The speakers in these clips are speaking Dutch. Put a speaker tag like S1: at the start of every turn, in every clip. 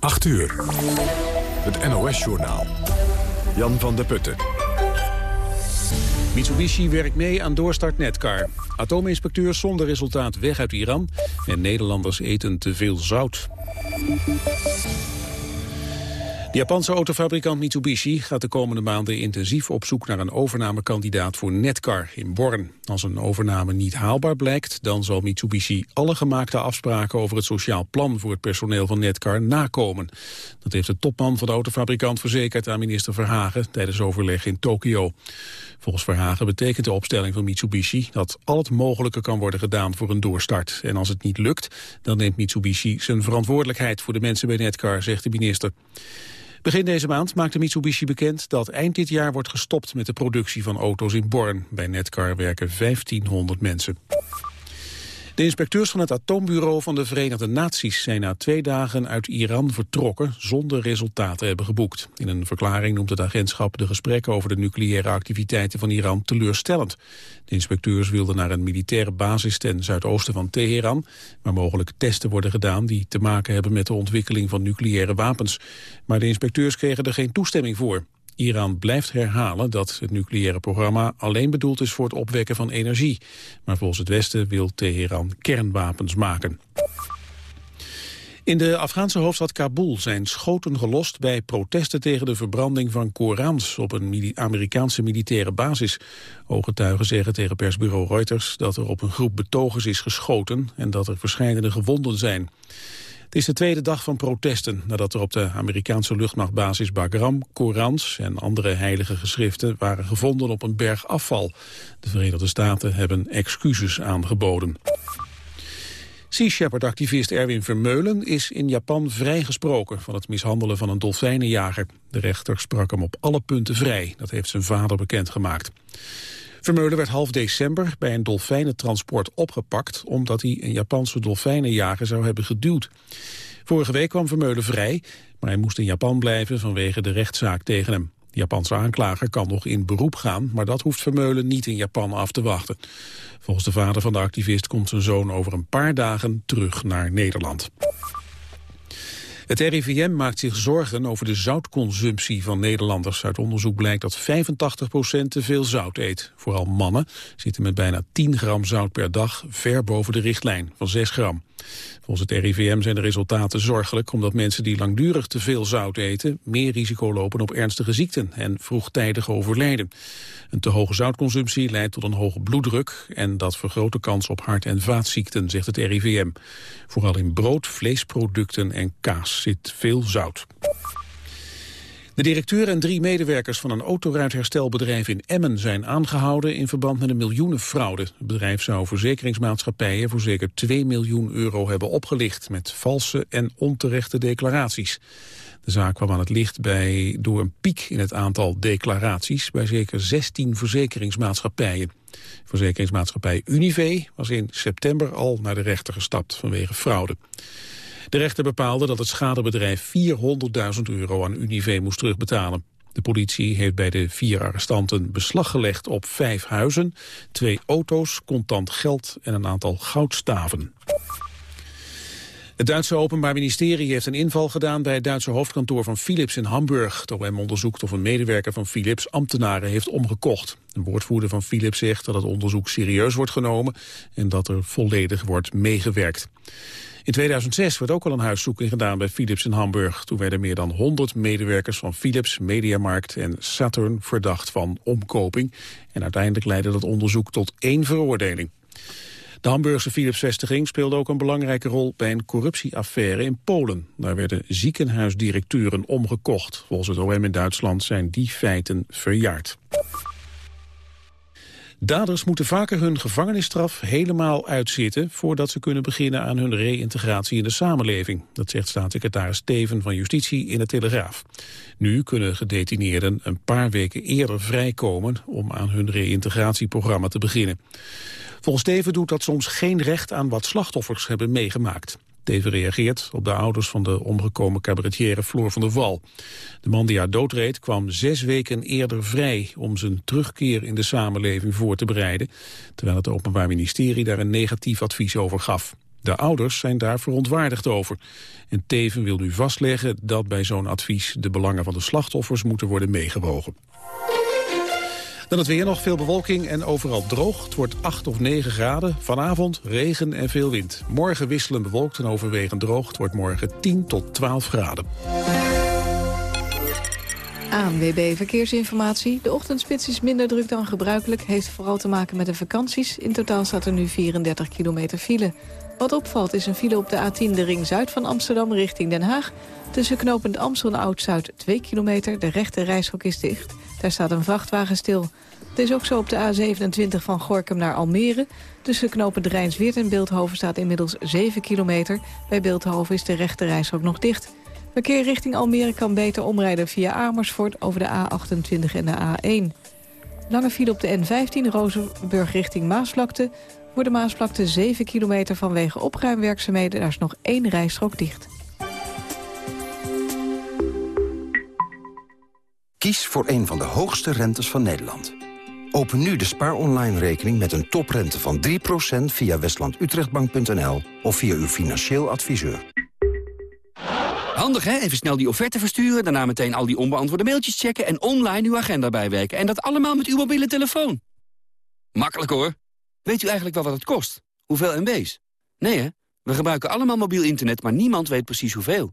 S1: 8 uur. Het NOS-journaal. Jan van der Putten.
S2: Mitsubishi werkt mee aan doorstart Netcar. Atoominspecteur zonder resultaat weg uit Iran. En Nederlanders eten te veel zout. De Japanse autofabrikant Mitsubishi gaat de komende maanden intensief op zoek naar een overnamekandidaat voor Netcar in Born. Als een overname niet haalbaar blijkt, dan zal Mitsubishi alle gemaakte afspraken over het sociaal plan voor het personeel van Netcar nakomen. Dat heeft de topman van de autofabrikant verzekerd aan minister Verhagen tijdens overleg in Tokio. Volgens Verhagen betekent de opstelling van Mitsubishi dat al het mogelijke kan worden gedaan voor een doorstart. En als het niet lukt, dan neemt Mitsubishi zijn verantwoordelijkheid voor de mensen bij Netcar, zegt de minister. Begin deze maand maakte Mitsubishi bekend dat eind dit jaar wordt gestopt met de productie van auto's in Born. Bij Netcar werken 1500 mensen. De inspecteurs van het atoombureau van de Verenigde Naties zijn na twee dagen uit Iran vertrokken zonder resultaten hebben geboekt. In een verklaring noemt het agentschap de gesprekken over de nucleaire activiteiten van Iran teleurstellend. De inspecteurs wilden naar een militaire basis ten zuidoosten van Teheran, waar mogelijk testen worden gedaan die te maken hebben met de ontwikkeling van nucleaire wapens. Maar de inspecteurs kregen er geen toestemming voor. Iran blijft herhalen dat het nucleaire programma alleen bedoeld is voor het opwekken van energie. Maar volgens het Westen wil Teheran kernwapens maken. In de Afghaanse hoofdstad Kabul zijn schoten gelost bij protesten tegen de verbranding van Korans op een Amerikaanse militaire basis. Ooggetuigen zeggen tegen persbureau Reuters dat er op een groep betogers is geschoten en dat er verschillende gewonden zijn. Het is de tweede dag van protesten nadat er op de Amerikaanse luchtmachtbasis Bagram Korans en andere heilige geschriften waren gevonden op een berg afval. De Verenigde Staten hebben excuses aangeboden. Sea Shepherd-activist Erwin Vermeulen is in Japan vrijgesproken van het mishandelen van een dolfijnenjager. De rechter sprak hem op alle punten vrij, dat heeft zijn vader bekendgemaakt. Vermeulen werd half december bij een dolfijnentransport opgepakt... omdat hij een Japanse dolfijnenjager zou hebben geduwd. Vorige week kwam Vermeulen vrij, maar hij moest in Japan blijven... vanwege de rechtszaak tegen hem. De Japanse aanklager kan nog in beroep gaan... maar dat hoeft Vermeulen niet in Japan af te wachten. Volgens de vader van de activist komt zijn zoon over een paar dagen terug naar Nederland. Het RIVM maakt zich zorgen over de zoutconsumptie van Nederlanders. Uit onderzoek blijkt dat 85% te veel zout eet. Vooral mannen zitten met bijna 10 gram zout per dag ver boven de richtlijn van 6 gram. Volgens het RIVM zijn de resultaten zorgelijk omdat mensen die langdurig te veel zout eten meer risico lopen op ernstige ziekten en vroegtijdig overlijden. Een te hoge zoutconsumptie leidt tot een hoge bloeddruk en dat vergroot de kans op hart- en vaatziekten, zegt het RIVM. Vooral in brood, vleesproducten en kaas zit veel zout. De directeur en drie medewerkers van een autoruitherstelbedrijf in Emmen zijn aangehouden in verband met een miljoenenfraude. Het bedrijf zou verzekeringsmaatschappijen voor zeker 2 miljoen euro hebben opgelicht met valse en onterechte declaraties. De zaak kwam aan het licht bij, door een piek in het aantal declaraties bij zeker 16 verzekeringsmaatschappijen. Verzekeringsmaatschappij Unive was in september al naar de rechter gestapt vanwege fraude. De rechter bepaalde dat het schadebedrijf 400.000 euro aan Unive moest terugbetalen. De politie heeft bij de vier arrestanten beslag gelegd op vijf huizen, twee auto's, contant geld en een aantal goudstaven. Het Duitse Openbaar Ministerie heeft een inval gedaan bij het Duitse hoofdkantoor van Philips in Hamburg. Het OM onderzoekt of een medewerker van Philips ambtenaren heeft omgekocht. Een woordvoerder van Philips zegt dat het onderzoek serieus wordt genomen en dat er volledig wordt meegewerkt. In 2006 werd ook al een huiszoeking gedaan bij Philips in Hamburg. Toen werden meer dan 100 medewerkers van Philips, Mediamarkt en Saturn verdacht van omkoping. En uiteindelijk leidde dat onderzoek tot één veroordeling. De Hamburgse Philips-vestiging speelde ook een belangrijke rol bij een corruptieaffaire in Polen. Daar werden ziekenhuisdirecteuren omgekocht. Volgens het OM in Duitsland zijn die feiten verjaard. Daders moeten vaker hun gevangenisstraf helemaal uitzitten... voordat ze kunnen beginnen aan hun reïntegratie in de samenleving. Dat zegt staatssecretaris Steven van Justitie in de Telegraaf. Nu kunnen gedetineerden een paar weken eerder vrijkomen... om aan hun reïntegratieprogramma te beginnen. Volgens Steven doet dat soms geen recht aan wat slachtoffers hebben meegemaakt. Teven reageert op de ouders van de omgekomen cabaretière Floor van der Val. De man die haar doodreed kwam zes weken eerder vrij om zijn terugkeer in de samenleving voor te bereiden, terwijl het Openbaar Ministerie daar een negatief advies over gaf. De ouders zijn daar verontwaardigd over. En Teven wil nu vastleggen dat bij zo'n advies de belangen van de slachtoffers moeten worden meegewogen. Dan het weer nog veel bewolking en overal droog. Het wordt 8 of 9 graden. Vanavond regen en veel wind. Morgen wisselen bewolkt en overwegend droog. Het wordt morgen 10 tot 12 graden.
S3: ANWB Verkeersinformatie. De ochtendspits is minder druk dan gebruikelijk. Heeft vooral te maken met de vakanties. In totaal staat er nu 34 kilometer file. Wat opvalt is een file op de A10, de ring zuid van Amsterdam richting Den Haag. Tussen knopend Amstel en Oud-Zuid 2 kilometer. De rechte reishok is dicht. Daar staat een vrachtwagen stil. Het is ook zo op de A27 van Gorkum naar Almere. Tussen knopend Rijnsweert en Beeldhoven staat inmiddels 7 kilometer. Bij Beeldhoven is de rechte reishok nog dicht. Verkeer richting Almere kan beter omrijden via Amersfoort over de A28 en de A1. Lange file op de N15 Rozenburg richting Maasvlakte. Voor de Maasvlakte 7 kilometer vanwege opruimwerkzaamheden. Daar is nog één rijstrook dicht.
S4: Kies voor een van de hoogste rentes van Nederland. Open nu de Spaar Online rekening met een toprente van 3% via westlandutrechtbank.nl of via uw financieel adviseur.
S5: Handig hè? Even snel die offerte versturen, daarna meteen al die onbeantwoorde mailtjes checken... en online uw agenda bijwerken. En dat allemaal met uw mobiele telefoon. Makkelijk hoor. Weet u eigenlijk wel wat het kost? Hoeveel MB's? Nee hè? We gebruiken allemaal mobiel internet, maar niemand weet precies hoeveel.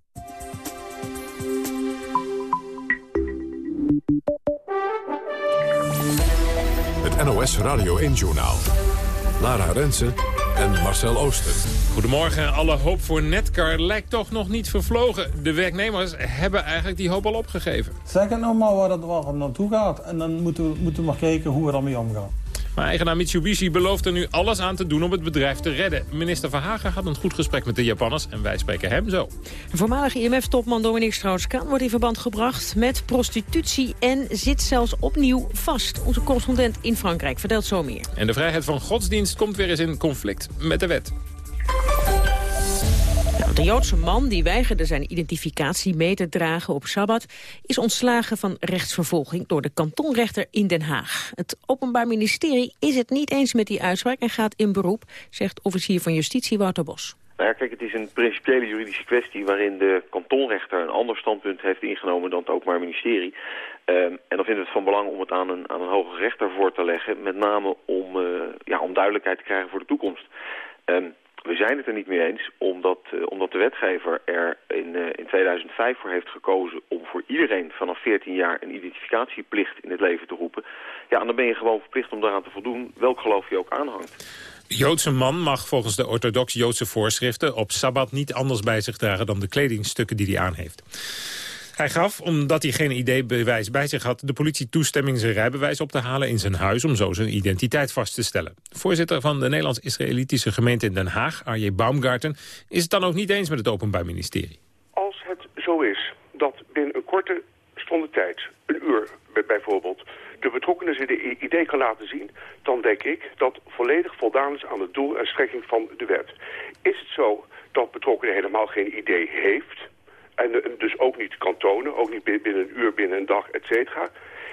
S1: NOS Radio 1-journaal. Lara Rensen en Marcel Ooster.
S6: Goedemorgen. Alle hoop voor Netcar lijkt toch nog niet vervlogen. De werknemers hebben eigenlijk die hoop al opgegeven.
S7: Zeg het nou maar waar het wel naartoe gaat. En dan moeten we, moeten we maar kijken hoe we ermee omgaan.
S6: Maar eigenaar Mitsubishi belooft er nu alles aan te doen om het bedrijf te redden. Minister Verhagen had een goed gesprek met de Japanners en wij spreken hem zo.
S8: Voormalig IMF-topman Dominique Strauss-Kaan wordt in verband gebracht met prostitutie en zit zelfs opnieuw vast. Onze correspondent in Frankrijk vertelt zo meer.
S6: En de vrijheid van godsdienst komt weer eens in conflict met de wet.
S8: Joodse man die weigerde zijn identificatie mee te dragen op Sabbat... is ontslagen van rechtsvervolging door de kantonrechter in Den Haag. Het Openbaar Ministerie is het niet eens met die uitspraak en gaat in beroep... zegt officier van Justitie Wouter Bos.
S9: Nou ja, kijk, het is een principiële juridische kwestie waarin de kantonrechter een ander standpunt heeft ingenomen dan het Openbaar Ministerie. Um, en dan vinden we het van belang om het aan een, aan een hoge rechter voor te leggen, met name om, uh, ja, om duidelijkheid te krijgen voor de toekomst. Um, we zijn het er niet mee eens, omdat, uh, omdat de wetgever er in, uh, in 2005 voor heeft gekozen om voor iedereen vanaf 14 jaar een identificatieplicht in het leven te roepen. Ja, en dan ben je gewoon verplicht om daaraan te voldoen, welk geloof je ook aanhangt.
S6: Joodse man mag volgens de orthodox-Joodse voorschriften op Sabbat niet anders bij zich dragen dan de kledingstukken die hij aan heeft. Hij gaf, omdat hij geen ID-bewijs bij zich had... de politie toestemming zijn rijbewijs op te halen in zijn huis... om zo zijn identiteit vast te stellen. Voorzitter van de Nederlands-Israëlitische gemeente in Den Haag, Arje Baumgarten... is het dan ook niet eens met het Openbaar Ministerie.
S10: Als het zo is dat binnen een korte stonde tijd, een uur bijvoorbeeld... de betrokkenen de idee kan laten zien... dan denk ik dat volledig voldaan is aan het doel en strekking van de wet. Is het zo dat betrokkenen helemaal geen idee heeft en dus ook niet kan tonen, ook niet binnen een uur, binnen een dag, et cetera.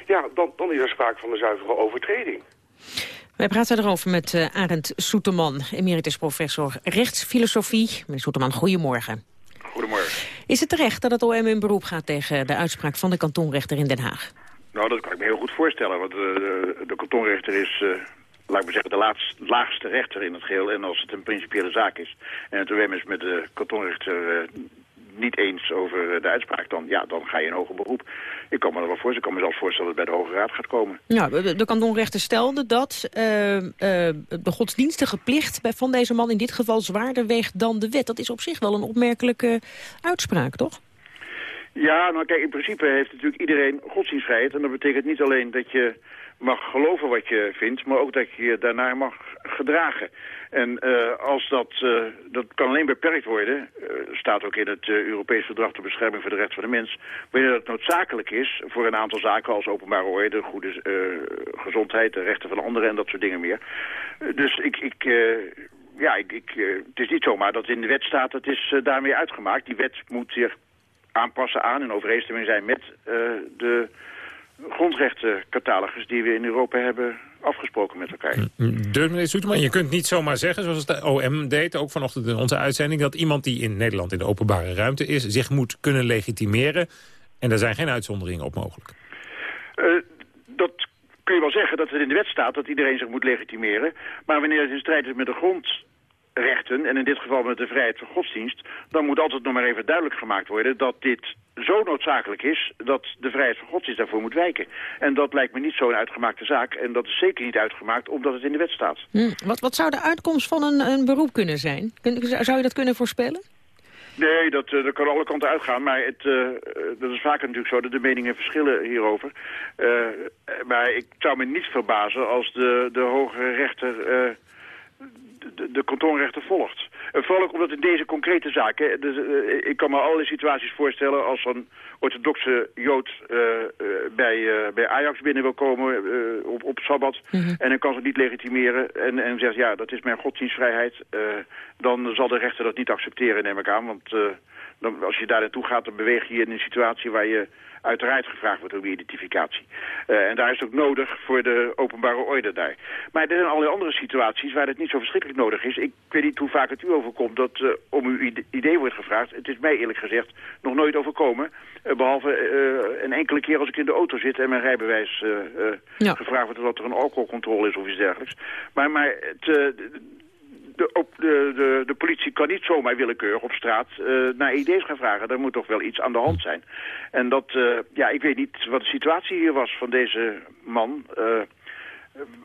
S10: ja, dan, dan is er sprake van een zuivere overtreding.
S8: Wij praten erover met uh, Arend Soeterman, emeritus professor rechtsfilosofie. Meneer Soeterman, goedemorgen.
S11: Goedemorgen.
S8: Is het terecht dat het OM in beroep gaat tegen de uitspraak van de kantonrechter in Den Haag?
S11: Nou, dat kan ik me heel goed voorstellen, want uh, de kantonrechter is... Uh, laat ik maar zeggen, de laatste, laagste rechter in het geheel. En als het een principiële zaak is en het OM is met de kantonrechter niet eens over de uitspraak, dan, ja, dan ga je in hoger beroep. Ik kan me er wel voor, ik kan me zelfs voorstellen dat het bij de Hoge Raad gaat komen.
S8: Ja, de, de kantonrechter stelde dat uh, uh, de godsdienstige plicht van deze man in dit geval zwaarder weegt dan de wet. Dat is op zich wel een opmerkelijke uitspraak, toch?
S11: Ja, nou kijk, in principe heeft natuurlijk iedereen godsdienstvrijheid. En dat betekent niet alleen dat je mag geloven wat je vindt, maar ook dat je je daarnaar mag gedragen. En uh, als dat, uh, dat kan alleen beperkt worden, uh, staat ook in het Europees Verdrag ter Bescherming voor de Rechten van de Mens, wanneer dat noodzakelijk is voor een aantal zaken als openbare orde, goede gezondheid, de rechten van anderen en dat soort dingen meer. dus ik, ik ja, ik, ik, het is niet zomaar dat in de wet staat, het is daarmee uitgemaakt. Die wet moet zich aanpassen aan en overeenstemming zijn met de grondrechtencatalogus die we in Europa hebben afgesproken met elkaar.
S6: Dus meneer Soeterman, je kunt niet zomaar zeggen, zoals de OM deed, ook vanochtend in onze uitzending, dat iemand die in Nederland in de openbare ruimte is, zich moet kunnen legitimeren. En daar zijn geen uitzonderingen op mogelijk.
S11: Uh, dat kun je wel zeggen dat het in de wet staat dat iedereen zich moet legitimeren. Maar wanneer het in strijd is met de grond rechten, en in dit geval met de vrijheid van godsdienst... dan moet altijd nog maar even duidelijk gemaakt worden dat dit zo noodzakelijk is... dat de vrijheid van godsdienst daarvoor moet wijken. En dat lijkt me niet zo'n uitgemaakte zaak. En dat is zeker niet uitgemaakt omdat het in de wet staat.
S8: Hm. Wat, wat zou de uitkomst van een, een beroep kunnen zijn? Kun, zou je dat kunnen voorspellen?
S11: Nee, dat, uh, dat kan alle kanten uitgaan. Maar het, uh, dat is vaker natuurlijk zo dat de meningen verschillen hierover. Uh, maar ik zou me niet verbazen als de, de hogere rechter de, de kantonrechter volgt. Uh, vooral ook omdat in deze concrete zaken... Dus, uh, ik kan me alle situaties voorstellen als een orthodoxe Jood uh, bij, bij Ajax binnen wil komen op, op Sabbat... Mhm. en dan kan ze niet legitimeren en, en zegt ja, dat is mijn godsdienstvrijheid... dan zal de rechter dat niet accepteren, neem ik aan. Want dan, als je daar naartoe gaat, dan beweeg je in een situatie waar je uiteraard gevraagd wordt om identificatie. Uh, en daar is het ook nodig voor de openbare orde daar. Maar er zijn allerlei andere situaties waar het niet zo verschrikkelijk nodig is. Ik weet niet hoe vaak het u overkomt dat uh, om uw idee wordt gevraagd. Het is mij eerlijk gezegd nog nooit overkomen. Uh, behalve een enkele keer als ik in de auto zit en mijn rijbewijs ja. gevraagd wordt... dat er een alcoholcontrole is of iets dergelijks. Maar, maar het de, op de, de, de, politie kan niet zomaar willekeurig op straat uh, naar ID's gaan vragen. Er moet toch wel iets aan de hand zijn. En dat, uh, ja, ik weet niet wat de situatie hier was van deze man. Uh,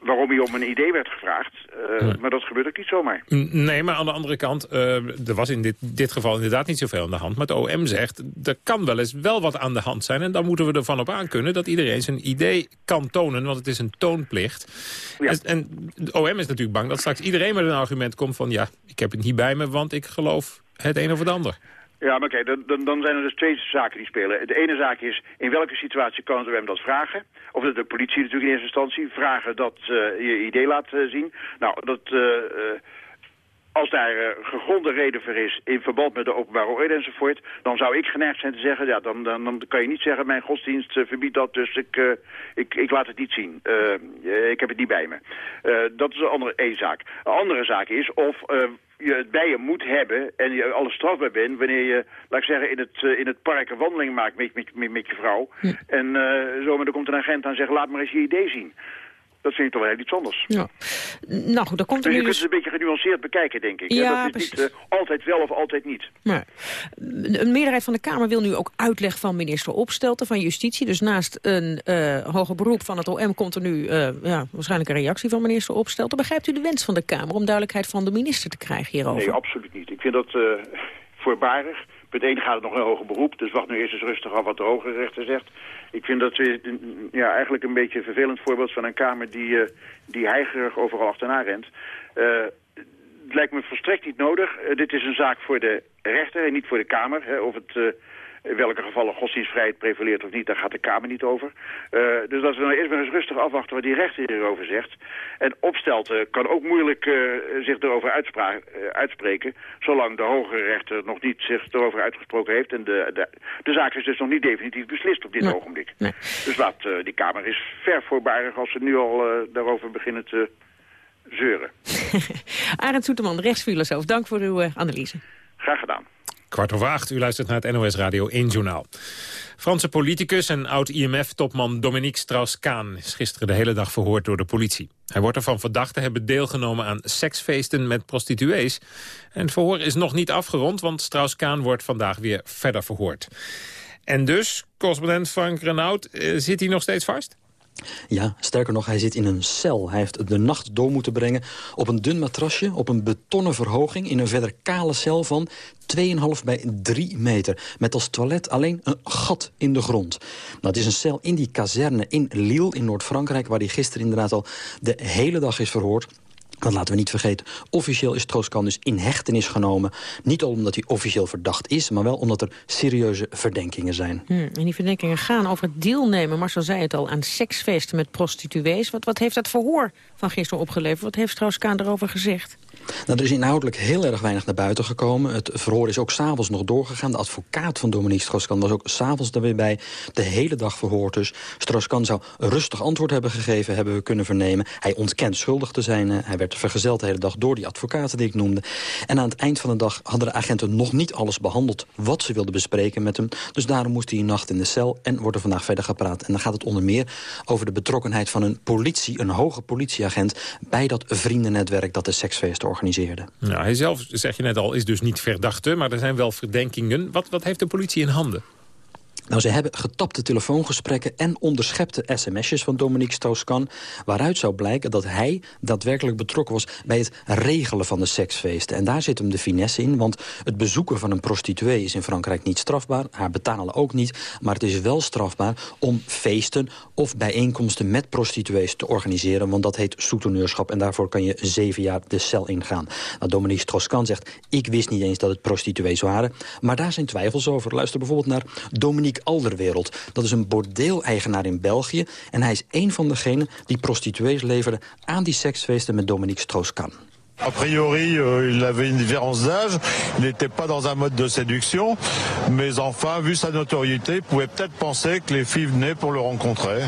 S11: waarom hij om een idee werd gevraagd. Uh, Maar dat gebeurt ook niet zomaar.
S6: Nee, maar aan de andere kant, uh, er was in dit, dit geval inderdaad niet zoveel aan de hand. Maar het OM zegt, er kan wel eens wel wat aan de hand zijn. En dan moeten we ervan op aankunnen dat iedereen zijn idee kan tonen. Want het is een toonplicht. Ja. En, en de OM is natuurlijk bang dat straks iedereen met een argument komt van... ja, ik heb het niet bij me, want ik geloof het een of het ander.
S11: Ja, maar kijk, dan, dan zijn er dus twee zaken die spelen. De ene zaak is, in welke situatie kan het OM dat vragen? Of de politie natuurlijk in eerste instantie vragen dat uh, je idee laat uh, zien. Nou, dat... Uh, als daar uh, gegronde reden voor is in verband met de openbare orde enzovoort... dan zou ik geneigd zijn te zeggen, ja, dan, dan, dan kan je niet zeggen... mijn godsdienst uh, verbiedt dat, dus ik, uh, ik, ik laat het niet zien. ik heb het niet bij me. dat is een andere één zaak. Een andere zaak is of je het bij je moet hebben en je alles strafbaar bent... wanneer je, laat ik zeggen, in het, in het park een wandeling maakt met, met, met, met je vrouw... Ja. en zo, maar dan komt een agent aan en zegt, laat maar eens je idee zien... Dat vind ik toch wel heel iets anders.
S8: Ja. Nou goed, dan komt er
S11: dus
S8: nu
S11: je kunt het een beetje genuanceerd bekijken, denk ik.
S8: Ja,
S11: dat is niet uh, altijd wel of altijd niet.
S8: Maar, een meerderheid van de Kamer wil nu ook uitleg van minister Opstelten van Justitie. Dus naast een uh, hoger beroep van het OM komt er nu uh, ja, waarschijnlijk een reactie van minister Opstelten. Begrijpt u de wens van de Kamer om duidelijkheid van de minister te krijgen hierover?
S11: Nee, absoluut niet. Ik vind dat voorbarig. 1 gaat het nog een hoger beroep, dus wacht nu eerst eens rustig af wat de hoge rechter zegt. Ik vind dat ja, eigenlijk een beetje een vervelend voorbeeld van een Kamer die, uh, die heigerig overal achterna rent. Uh, het lijkt me volstrekt niet nodig. Uh, dit is een zaak voor de rechter en niet voor de Kamer. Hè, of het In welke gevallen godsdienstvrijheid prevaleert of niet, daar gaat de Kamer niet over. dus dat we nou eerst maar eens rustig afwachten wat die rechter hierover zegt. En opstelten kan ook moeilijk zich erover uitspreken, zolang de hogere rechter nog niet zich erover uitgesproken heeft. En de, de, de zaak is dus nog niet definitief beslist op dit ogenblik. Dus laat, die Kamer is ver voorbarig als ze nu al daarover beginnen te zeuren.
S8: Arend Soeterman, rechtsfilosoof, dank voor uw analyse.
S6: Kwart over acht, u luistert naar het NOS Radio 1 Journaal. Franse politicus en oud-IMF-topman Dominique Strauss-Kaan... is gisteren de hele dag verhoord door de politie. Hij wordt ervan verdacht te hebben deelgenomen aan seksfeesten met prostituees. En het verhoor is nog niet afgerond, want Strauss-Kaan wordt vandaag weer verder verhoord. En dus, correspondent Frank Renaud, eh, zit hij nog steeds vast?
S12: Ja, sterker nog, hij zit in een cel. Hij heeft de nacht door moeten brengen op een dun matrasje... op een betonnen verhoging in een verder kale cel van 2,5 bij 3 meter. Met als toilet alleen een gat in de grond. Nou, het is een cel in die kazerne in Lille in Noord-Frankrijk... waar hij gisteren inderdaad al de hele dag is verhoord. Want laten we niet vergeten, officieel is Trooskan dus in hechtenis genomen. Niet omdat hij officieel verdacht is, maar wel omdat er serieuze verdenkingen zijn.
S8: Hmm, en die verdenkingen gaan over het deelnemen, Marcel zei het al, aan seksfeesten met prostituees. Wat, wat heeft dat verhoor van gisteren opgeleverd? Wat heeft Trooskan erover gezegd?
S12: Nou, er is inhoudelijk heel erg weinig naar buiten gekomen. Het verhoor is ook s'avonds nog doorgegaan. De advocaat van Dominique Strauss-Kahn was ook s'avonds er weer bij. De hele dag verhoord dus. Strauss-Kahn zou rustig antwoord hebben gegeven, hebben we kunnen vernemen. Hij ontkent schuldig te zijn. Hij werd vergezeld de hele dag door die advocaten die ik noemde. En aan het eind van de dag hadden de agenten nog niet alles behandeld... wat ze wilden bespreken met hem. Dus daarom moest hij een nacht in de cel en wordt er vandaag verder gepraat. En dan gaat het onder meer over de betrokkenheid van een politie... een hoge politieagent bij dat vriendennetwerk dat de seksfeesten organiseerde.
S6: Nou, hij zelf, zeg je net al, is dus niet verdachte... maar er zijn wel verdenkingen. Wat, wat heeft de politie in handen?
S12: Nou, ze hebben getapte telefoongesprekken en onderschepte sms'jes van Dominique Strauss-Kahn... waaruit zou blijken dat hij daadwerkelijk betrokken was bij het regelen van de seksfeesten. En daar zit hem de finesse in, want het bezoeken van een prostituee is in Frankrijk niet strafbaar. Haar betalen ook niet, maar het is wel strafbaar om feesten of bijeenkomsten met prostituees te organiseren. Want dat heet souteneurschap en daarvoor kan je zeven jaar de cel ingaan. Nou, Dominique Strauss-Kahn zegt, ik wist niet eens dat het prostituees waren. Maar daar zijn twijfels over. Luister bijvoorbeeld naar Dominique Alderwereld. Dat is een bordeeleigenaar in België. En hij is een van degenen die prostituees leverde aan die seksfeesten met Dominique Strauss-Kahn.
S13: A priori, euh, il avait une différence d'âge, il n'était pas dans un mode de séduction, mais enfin, vu sa notoriété, pouvait peut-être penser que les filles venaient pour le rencontrer.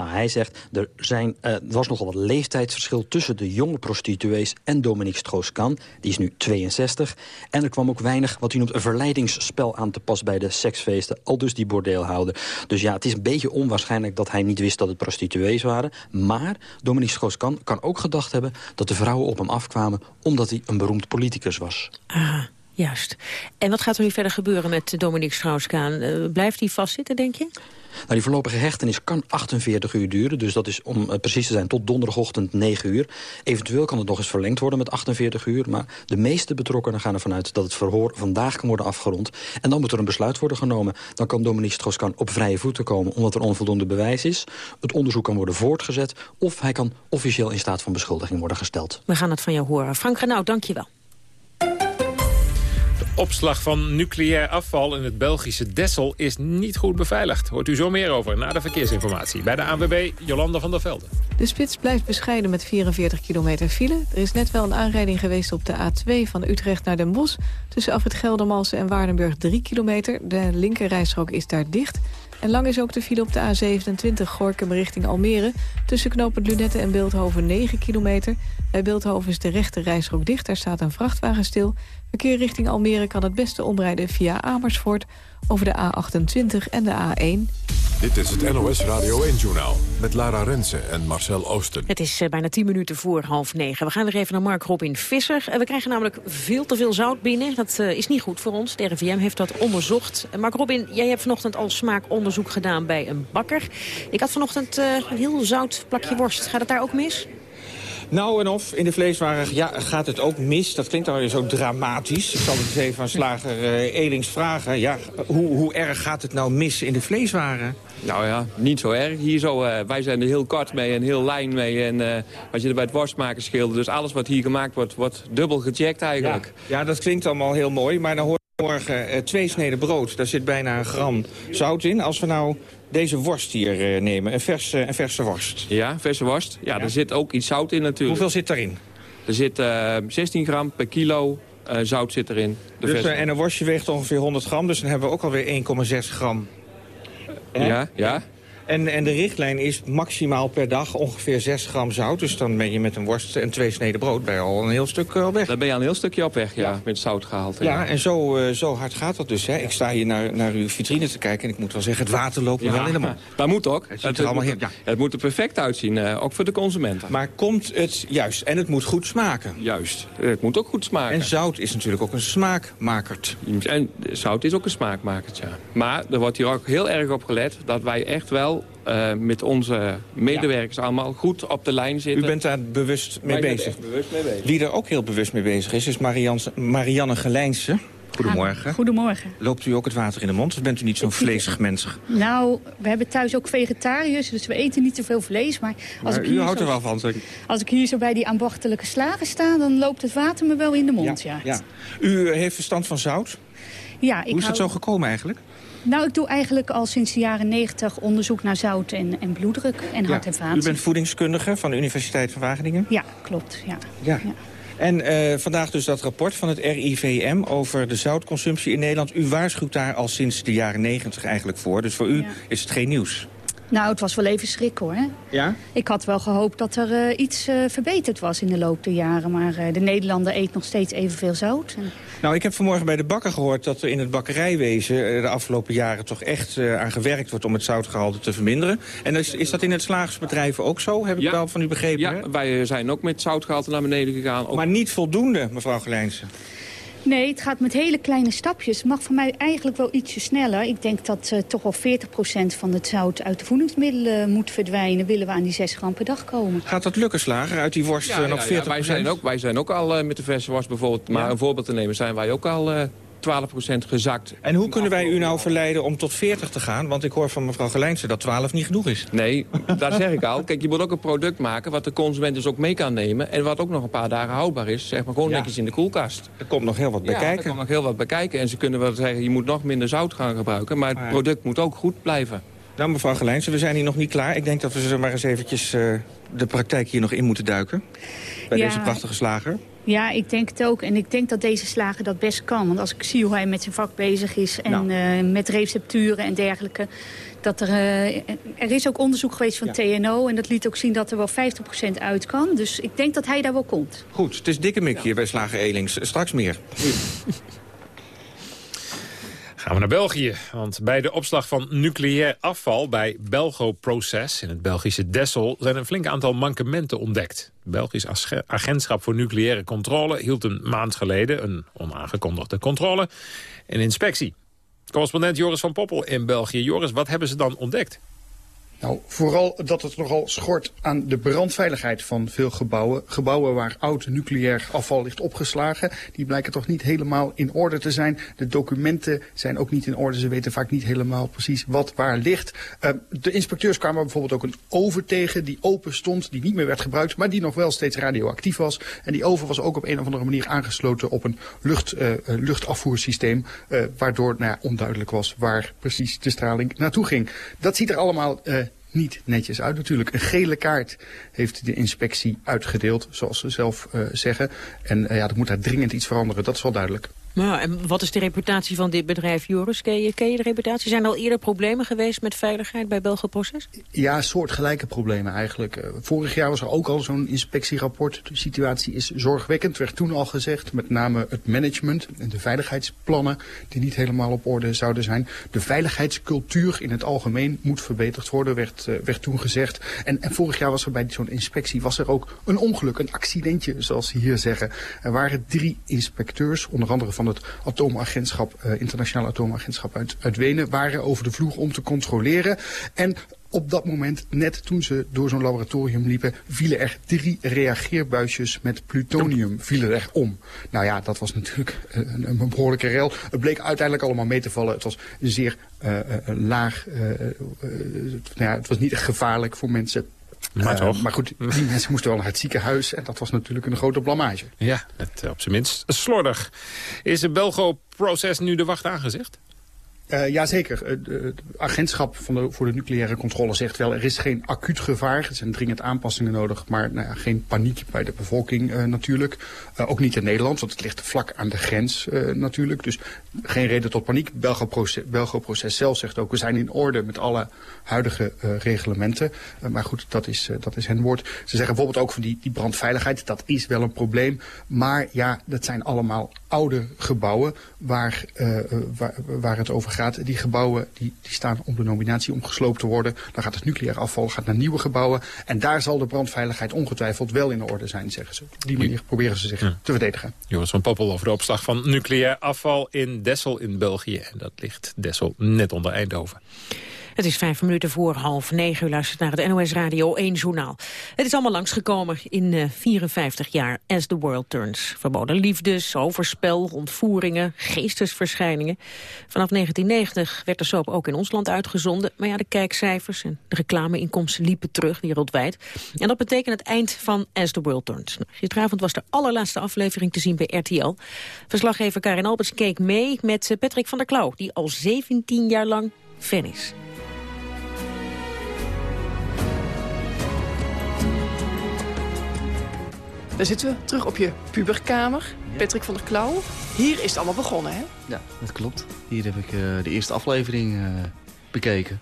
S12: Nou, hij zegt, er, zijn, er was nogal wat leeftijdsverschil tussen de jonge prostituees en Dominique Strauss-Kahn. Die is nu 62. En er kwam ook weinig, wat hij noemt, een verleidingsspel aan te pas bij de seksfeesten. Al dus die bordeelhouder. Dus ja, het is een beetje onwaarschijnlijk dat hij niet wist dat het prostituees waren. Maar Dominique Strauss-Kahn kan ook gedacht hebben dat de vrouwen op hem afkwamen omdat hij een beroemd politicus was.
S8: Ah. Juist. En wat gaat er nu verder gebeuren met Dominique Strauss-Kaan? Uh, blijft hij vastzitten, denk je?
S12: Nou, die voorlopige hechtenis kan 48 uur duren. Dus dat is om uh, precies te zijn tot donderdagochtend 9 uur. Eventueel kan het nog eens verlengd worden met 48 uur. Maar de meeste betrokkenen gaan ervan uit dat het verhoor vandaag kan worden afgerond. En dan moet er een besluit worden genomen. Dan kan Dominique Strauss-Kaan op vrije voeten komen omdat er onvoldoende bewijs is. Het onderzoek kan worden voortgezet. Of hij kan officieel in staat van beschuldiging worden gesteld.
S8: We gaan het van jou horen. Frank Renaud, dank je wel.
S6: Opslag van nucleair afval in het Belgische Dessel is niet goed beveiligd. Hoort u zo meer over na de verkeersinformatie. Bij de ANWB, Jolanda van der Velde.
S14: De spits blijft bescheiden met 44 kilometer file. Er is net wel een aanrijding geweest op de A2 van Utrecht naar Den Bosch. Tussen af het Geldermalsen en Waardenburg 3 kilometer. De linkerrijstrook is daar dicht. En lang is ook de file op de A27 Gorkum richting Almere. Tussen knooppunt Lunette en Beeldhoven 9 kilometer. Bij Beeldhoven is de rechte reisrook dicht. Daar staat een vrachtwagen stil. Verkeer richting Almere kan het beste omrijden via Amersfoort... over de A28 en de A1.
S1: Dit is het NOS Radio 1-journaal met Lara Rensen en Marcel Oosten.
S8: Het is uh, bijna 10 minuten voor half negen. We gaan weer even naar Mark Robin Visser. Uh, we krijgen namelijk veel te veel zout binnen. Dat uh, is niet goed voor ons. De RIVM heeft dat onderzocht. Mark Robin, jij hebt vanochtend al smaakonderzoek gedaan bij een bakker. Ik had vanochtend een heel zout plakje worst. Gaat het daar ook mis?
S15: Nou en of, in de vleeswaren ja, gaat het ook mis. Dat klinkt alweer zo dramatisch. Ik zal het eens even aan slager uh, Elings vragen. Ja, hoe, hoe erg gaat het nou mis in de vleeswaren?
S16: Nou ja, niet zo erg hier zo. Uh, wij zijn er heel kort mee en heel lijn mee. En uh, wat je er bij het worstmaken scheelde. Dus alles wat hier gemaakt wordt, wordt dubbel gecheckt eigenlijk.
S15: Ja, ja dat klinkt allemaal heel mooi. Maar dan hoor Morgen eh, twee sneden brood, daar zit bijna een gram zout in. Als we nou deze worst hier eh, nemen, een verse, een verse worst.
S16: Ja, verse worst. Ja, er zit ook iets zout in natuurlijk.
S15: Hoeveel zit daarin?
S16: Er zit eh, 16 gram per kilo eh, zout zit erin. De
S15: Dus, eh, en een worstje weegt ongeveer 100 gram, dus dan hebben we ook alweer 1,6 gram. Hè?
S16: Ja, ja.
S15: En, en de richtlijn is maximaal per dag ongeveer 6 gram zout. Dus dan ben je met een worst en twee sneden brood bij al een heel stuk eh, op weg.
S16: Dan ben je al een heel stukje op weg, ja, met zoutgehalte.
S15: Ja, en zo, eh, zo hard gaat dat dus. Hè. Ik sta hier naar, naar uw vitrine te kijken en ik moet wel zeggen, het water loopt me wel in de mond.
S16: Dat moet ook.
S15: Het ziet er allemaal
S16: moet,
S15: heel- ja.
S16: het moet er perfect uitzien, eh, ook voor de consumenten.
S15: Maar komt het juist? En het moet goed smaken.
S16: Juist. Het moet ook goed smaken.
S15: En zout is natuurlijk ook een smaakmakert.
S16: En zout is ook een smaakmaker, ja. Maar er wordt hier ook heel erg op gelet dat wij echt wel eh, met onze medewerkers allemaal goed op de lijn zitten.
S15: U bent daar bewust mee
S16: Wij
S15: bezig.
S16: bewust mee bezig.
S15: Wie er ook heel bewust mee bezig is, is Marianne, Marianne Gelijnse. Goedemorgen.
S17: Goedemorgen.
S15: Loopt u ook het water in de mond of bent u niet zo'n vleesig mens?
S17: Nou, we hebben thuis ook vegetariërs, dus we eten niet zoveel vlees. Maar als,
S15: Maar
S17: ik,
S15: u
S17: hier
S15: houdt
S17: zo,
S15: er wel van. zeg.
S17: als ik hier zo bij die ambachtelijke slagen sta, dan loopt het water me wel in de mond. Ja,
S15: Ja. U eh, heeft verstand van zout.
S17: Ja, ik
S15: Hoe is dat
S17: hou-
S15: zo gekomen eigenlijk?
S17: Nou, ik doe eigenlijk al sinds de jaren negentig onderzoek naar zout en, en bloeddruk en hart- en
S15: U
S17: vaat.
S15: bent voedingskundige van de Universiteit van Wageningen.
S17: Ja, klopt. Ja.
S15: Ja. En eh, vandaag dus dat rapport van het RIVM over de zoutconsumptie in Nederland. U waarschuwt daar al sinds de jaren negentig eigenlijk voor. Dus voor u is het geen nieuws.
S17: Nou, het was wel even schrik hoor. hè.
S15: Ja?
S17: Ik had wel gehoopt dat er eh, iets eh, verbeterd was in de loop der jaren. Maar eh, de Nederlander eet nog steeds evenveel zout. En-
S15: Nou, ik heb vanmorgen bij de bakker gehoord dat er in het bakkerijwezen de afgelopen jaren toch echt eh, aan gewerkt wordt om het zoutgehalte te verminderen. En is, is dat in het slagersbedrijven ook zo? Heb ik wel van u begrepen? hè?
S16: Ja, wij zijn ook met zoutgehalte naar beneden gegaan. Ook
S15: Maar niet voldoende, mevrouw Gelijnsen.
S17: Nee, het gaat met hele kleine stapjes. Het mag voor mij eigenlijk wel ietsje sneller. Ik denk dat eh, toch wel 40% van het zout uit de voedingsmiddelen moet verdwijnen... willen we aan die 6 gram per dag komen.
S15: Gaat dat lukken, slager? Uit die worst
S16: Ja,
S15: eh, nog
S16: ja,
S15: 40
S16: ja, wij, zijn ook, wij zijn ook al eh, met de verse was bijvoorbeeld, maar een voorbeeld te nemen, zijn wij ook al eh 12% gezakt.
S15: En hoe kunnen wij u nou verleiden om tot 40 te gaan? Want ik hoor van mevrouw Gelijnsen dat 12 niet genoeg is.
S16: Nee, daar zeg ik al. Kijk, je moet ook een product maken wat de consument dus ook mee kan nemen. En wat ook nog een paar dagen houdbaar is. Zeg maar gewoon
S15: Ja.
S16: netjes in de koelkast.
S15: Er komt nog heel wat bij
S16: ja,
S15: kijken.
S16: er komt nog heel wat bij kijken. En ze kunnen wel zeggen, je moet nog minder zout gaan gebruiken. Maar het
S15: Maar-
S16: product moet ook goed blijven.
S15: Nou, mevrouw Gelijnsen, we zijn hier nog niet klaar. Ik denk dat we ze maar eens eventjes eh, de praktijk hier nog in moeten duiken. Bij
S17: Ja.
S15: deze prachtige slager.
S17: Ja, ik denk het ook. En ik denk dat deze slager dat best kan. Want als ik zie hoe hij met zijn vak bezig is... en
S15: Nou.
S17: eh, met recepturen en dergelijke... Dat er, eh, er is ook onderzoek geweest van TNO... en dat liet ook zien dat er wel 50% uit kan. Dus ik denk dat hij daar wel komt.
S15: Goed, het is dikke mik hier bij Slager Elings. Straks meer.
S6: Gaan we naar België, want bij de opslag van nucleair afval bij Belgo Process in het Belgische Dessel zijn een flink aantal mankementen ontdekt. Het Belgisch Agentschap voor Nucleaire Controle hield een maand geleden een onaangekondigde controle en inspectie. Correspondent Joris van Poppel in België. Joris, wat hebben ze dan ontdekt?
S18: Nou, vooral dat het nogal schort aan de brandveiligheid van veel gebouwen. Gebouwen waar oud nucleair afval ligt opgeslagen. Die blijken toch niet helemaal in orde te zijn. De documenten zijn ook niet in orde. Ze weten vaak niet helemaal precies wat waar ligt. Uh, de inspecteurs kwamen bijvoorbeeld ook een oven tegen die open stond. Die niet meer werd gebruikt, maar die nog wel steeds radioactief was. En die oven was ook op een of andere manier aangesloten op een lucht, uh, luchtafvoersysteem. Uh, waardoor nou ja, onduidelijk was waar precies de straling naartoe ging. Dat ziet er allemaal uh, niet netjes uit natuurlijk. Een gele kaart heeft de inspectie uitgedeeld, zoals ze zelf uh, zeggen. En uh, ja, er moet daar dringend iets veranderen, dat is wel duidelijk.
S8: Nou, en wat is de reputatie van dit bedrijf, Joris? Ken je, ken de reputatie? Zijn er al eerder problemen geweest met veiligheid bij België Proces?
S18: Ja, soortgelijke problemen eigenlijk. Uh, vorig jaar was er ook al zo'n inspectierapport. De situatie is zorgwekkend, werd toen al gezegd. Met name het management en de veiligheidsplannen die niet helemaal op orde zouden zijn. De veiligheidscultuur in het algemeen moet verbeterd worden, werd, uh, werd toen gezegd. En, en vorig jaar was er bij zo'n inspectie was er ook een ongeluk, een accidentje zoals ze hier zeggen. Er waren drie inspecteurs, onder andere van het atoomagentschap, uh, internationaal atoomagentschap uit, uit Wenen, waren over de vloer om te controleren. En op dat moment, net toen ze door zo'n laboratorium liepen, vielen er drie reageerbuisjes met plutonium vielen er om. Nou ja, dat was natuurlijk een, een behoorlijke rel. Het bleek uiteindelijk allemaal mee te vallen. Het was zeer uh, laag, nou ja, het was niet gevaarlijk voor mensen.
S6: Maar
S18: Eh,
S6: toch.
S18: maar goed, die mensen moesten wel naar het ziekenhuis. En dat was natuurlijk een grote blamage.
S6: Ja, het, op zijn minst slordig. Is het Belgo-proces nu de wacht aangezegd?
S18: Uh, jazeker. Het uh, agentschap van de, voor de nucleaire controle zegt wel... er is geen acuut gevaar. Er zijn dringend aanpassingen nodig. Maar nou ja, geen paniek bij de bevolking uh, natuurlijk. ook niet in Nederland, want het ligt vlak aan de grens natuurlijk. Dus geen reden tot paniek. Belgo-proces Belgo zelf zegt ook... we zijn in orde met alle huidige reglementen. maar goed, dat is, dat is hen woord. Ze zeggen bijvoorbeeld ook van die, die brandveiligheid. Dat is wel een probleem. Maar ja, dat zijn allemaal oude gebouwen... waar, waar, waar het over gaat. Die gebouwen die, die staan op de nominatie om gesloopt te worden. Dan gaat het nucleair afval gaat naar nieuwe gebouwen. En daar zal de brandveiligheid ongetwijfeld wel in orde zijn, zeggen ze. Op die manier proberen ze zich ja. te verdedigen.
S6: Joris van Poppel over de opslag van nucleair afval in Dessel in België. En dat ligt Dessel net onder Eindhoven.
S8: Het is vijf minuten voor half negen. U luistert naar het NOS Radio 1 journaal. Het is allemaal langsgekomen in uh, 54 jaar As the World Turns. Verboden liefdes, overspel, ontvoeringen, geestesverschijningen. Vanaf 1990 werd de soap ook in ons land uitgezonden. Maar ja, de kijkcijfers en de reclameinkomsten liepen terug wereldwijd. En dat betekent het eind van As the World Turns. Nou, gisteravond was de allerlaatste aflevering te zien bij RTL. Verslaggever Karin Alberts keek mee met Patrick van der Klauw... die al 17 jaar lang fan is.
S19: Dan zitten we terug op je puberkamer. Patrick van der Klauw. Hier is het allemaal begonnen, hè?
S20: Ja, dat klopt. Hier heb ik uh, de eerste aflevering uh, bekeken.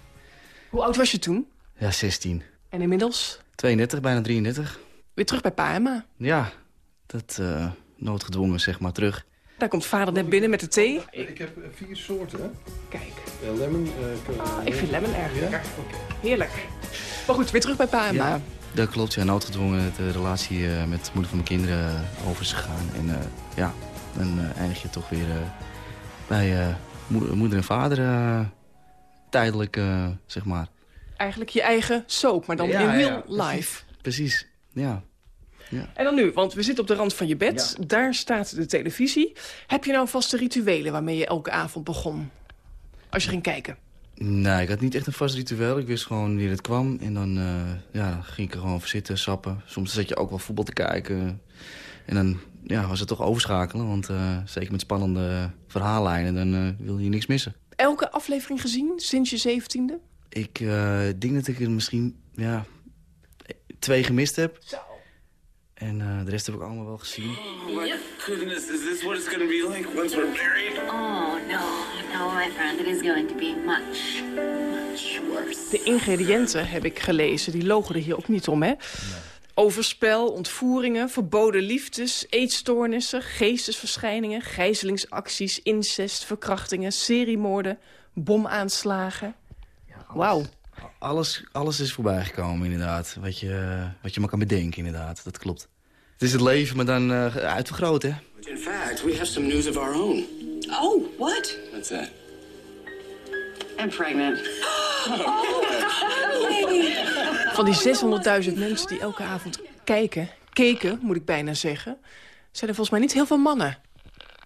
S19: Hoe oud was je toen?
S20: Ja, 16.
S19: En inmiddels?
S20: 32, bijna 33.
S19: Weer terug bij pa en ma?
S20: Ja, dat uh, noodgedwongen, zeg maar, terug.
S19: Daar komt vader net binnen met de thee.
S21: Ik heb vier soorten.
S19: Kijk.
S21: Ja, lemon.
S19: ah, ik vind lemon erg lekker. Ja? Okay. Heerlijk. Maar goed, weer terug bij pa en
S20: ja.
S19: ma.
S20: Dat klopt, ja, noodgedwongen de relatie uh, met de moeder van mijn kinderen uh, over is gegaan. En uh, ja, dan eindig je toch weer bij moeder, moeder, en vader tijdelijk, zeg maar.
S19: Eigenlijk je eigen soap, maar dan
S20: ja,
S19: in real
S20: ja,
S19: life.
S20: Precies, precies. ja. ja.
S19: En dan nu, want we zitten op de rand van je bed. Ja. Daar staat de televisie. Heb je nou vaste rituelen waarmee je elke avond begon? Als je ging kijken.
S20: Nee, ik had niet echt een vast ritueel. Ik wist gewoon wanneer het kwam. En dan, uh, ja, ging ik er gewoon voor zitten, sappen. Soms zat je ook wel voetbal te kijken. En dan ja, was het toch overschakelen. Want uh, zeker met spannende verhaallijnen, dan uh, wil je niks missen.
S19: Elke aflevering gezien sinds je zeventiende?
S20: Ik denk dat ik er misschien ja, twee gemist heb.
S19: Zo.
S20: En uh, de rest heb ik allemaal wel gezien.
S22: Oh my goodness, is this what it's gonna be like once we're married?
S23: Oh no, no my friend, it is going to be much, much worse.
S19: De ingrediënten heb ik gelezen, die logen er hier ook niet om, hè? Nee. Overspel, ontvoeringen, verboden liefdes, eetstoornissen, geestesverschijningen, gijzelingsacties, incest, verkrachtingen, seriemoorden, bomaanslagen. Ja, Wauw.
S20: Alles, alles is voorbij gekomen, inderdaad. Wat je, wat je maar kan bedenken, inderdaad. Dat klopt. Het is het leven, maar dan uh, uitvergroot, hè?
S22: In fact, we have some news of our own.
S23: Oh, what?
S22: What's that?
S23: I'm pregnant.
S19: Oh, Van die 600.000 mensen die elke avond kijken, keken, moet ik bijna zeggen... zijn er volgens mij niet heel veel mannen.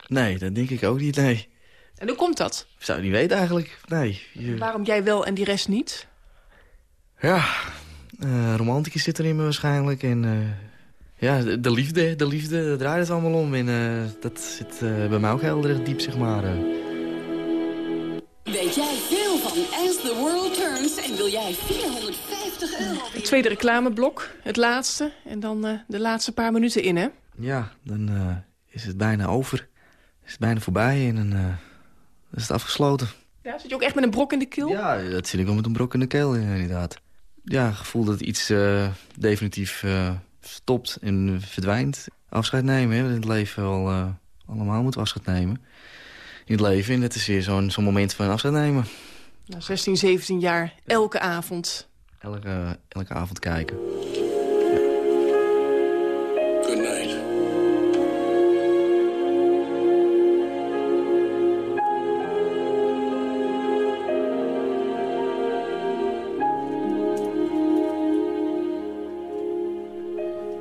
S20: Nee, dat denk ik ook niet, nee.
S19: En hoe komt dat?
S20: Ik zou het niet weten eigenlijk, nee. Je...
S19: Waarom jij wel en die rest niet?
S20: Ja, uh, romanticus zit er in me waarschijnlijk. En uh, ja, de, de, liefde, de liefde, daar draait het allemaal om. En uh, dat zit bij mij ook heel erg diep, zeg maar.
S19: Het tweede reclameblok, het laatste. En dan de laatste paar minuten in, hè?
S20: Ja, dan is het bijna over. Is het bijna voorbij en dan is het afgesloten.
S19: Ja, zit je ook echt met een brok in de keel?
S20: Ja, dat zit ik wel met een brok in de keel, inderdaad. Ja, gevoel dat iets definitief stopt en verdwijnt. Afscheid nemen, hè. In het leven uh, allemaal moeten afscheid nemen. In het leven, en dat is weer zo'n zo'n moment van afscheid nemen.
S19: Nou, 16, 17 jaar, elke avond.
S20: Elke, elke avond kijken.
S22: Good night.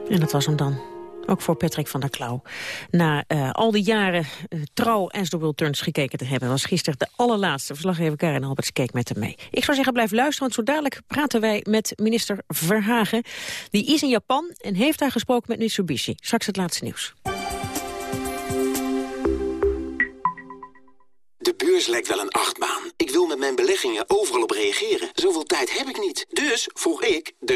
S8: En dat was hem dan. Ook voor Patrick van der Klauw. Na uh, al die jaren uh, trouw As the Turns gekeken te hebben... was gisteren de allerlaatste verslaggever Karin Alberts keek met hem mee. Ik zou zeggen, blijf luisteren, want zo dadelijk praten wij met minister Verhagen. Die is in Japan en heeft daar gesproken met Mitsubishi. Straks het laatste nieuws.
S24: De beurs lijkt wel een achtbaan. Ik wil met mijn beleggingen overal op reageren. Zoveel tijd heb ik niet. Dus vroeg ik de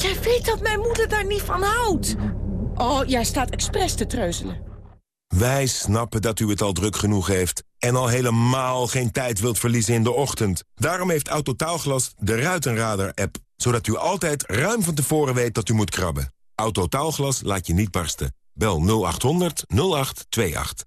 S25: Jij weet dat mijn moeder daar niet van houdt. Oh, jij staat expres te treuzelen.
S26: Wij snappen dat u het al druk genoeg heeft... en al helemaal geen tijd wilt verliezen in de ochtend. Daarom heeft Autotaalglas de Ruitenradar-app... zodat u altijd ruim van tevoren weet dat u moet krabben. Autotaalglas laat je niet barsten. Bel 0800 0828.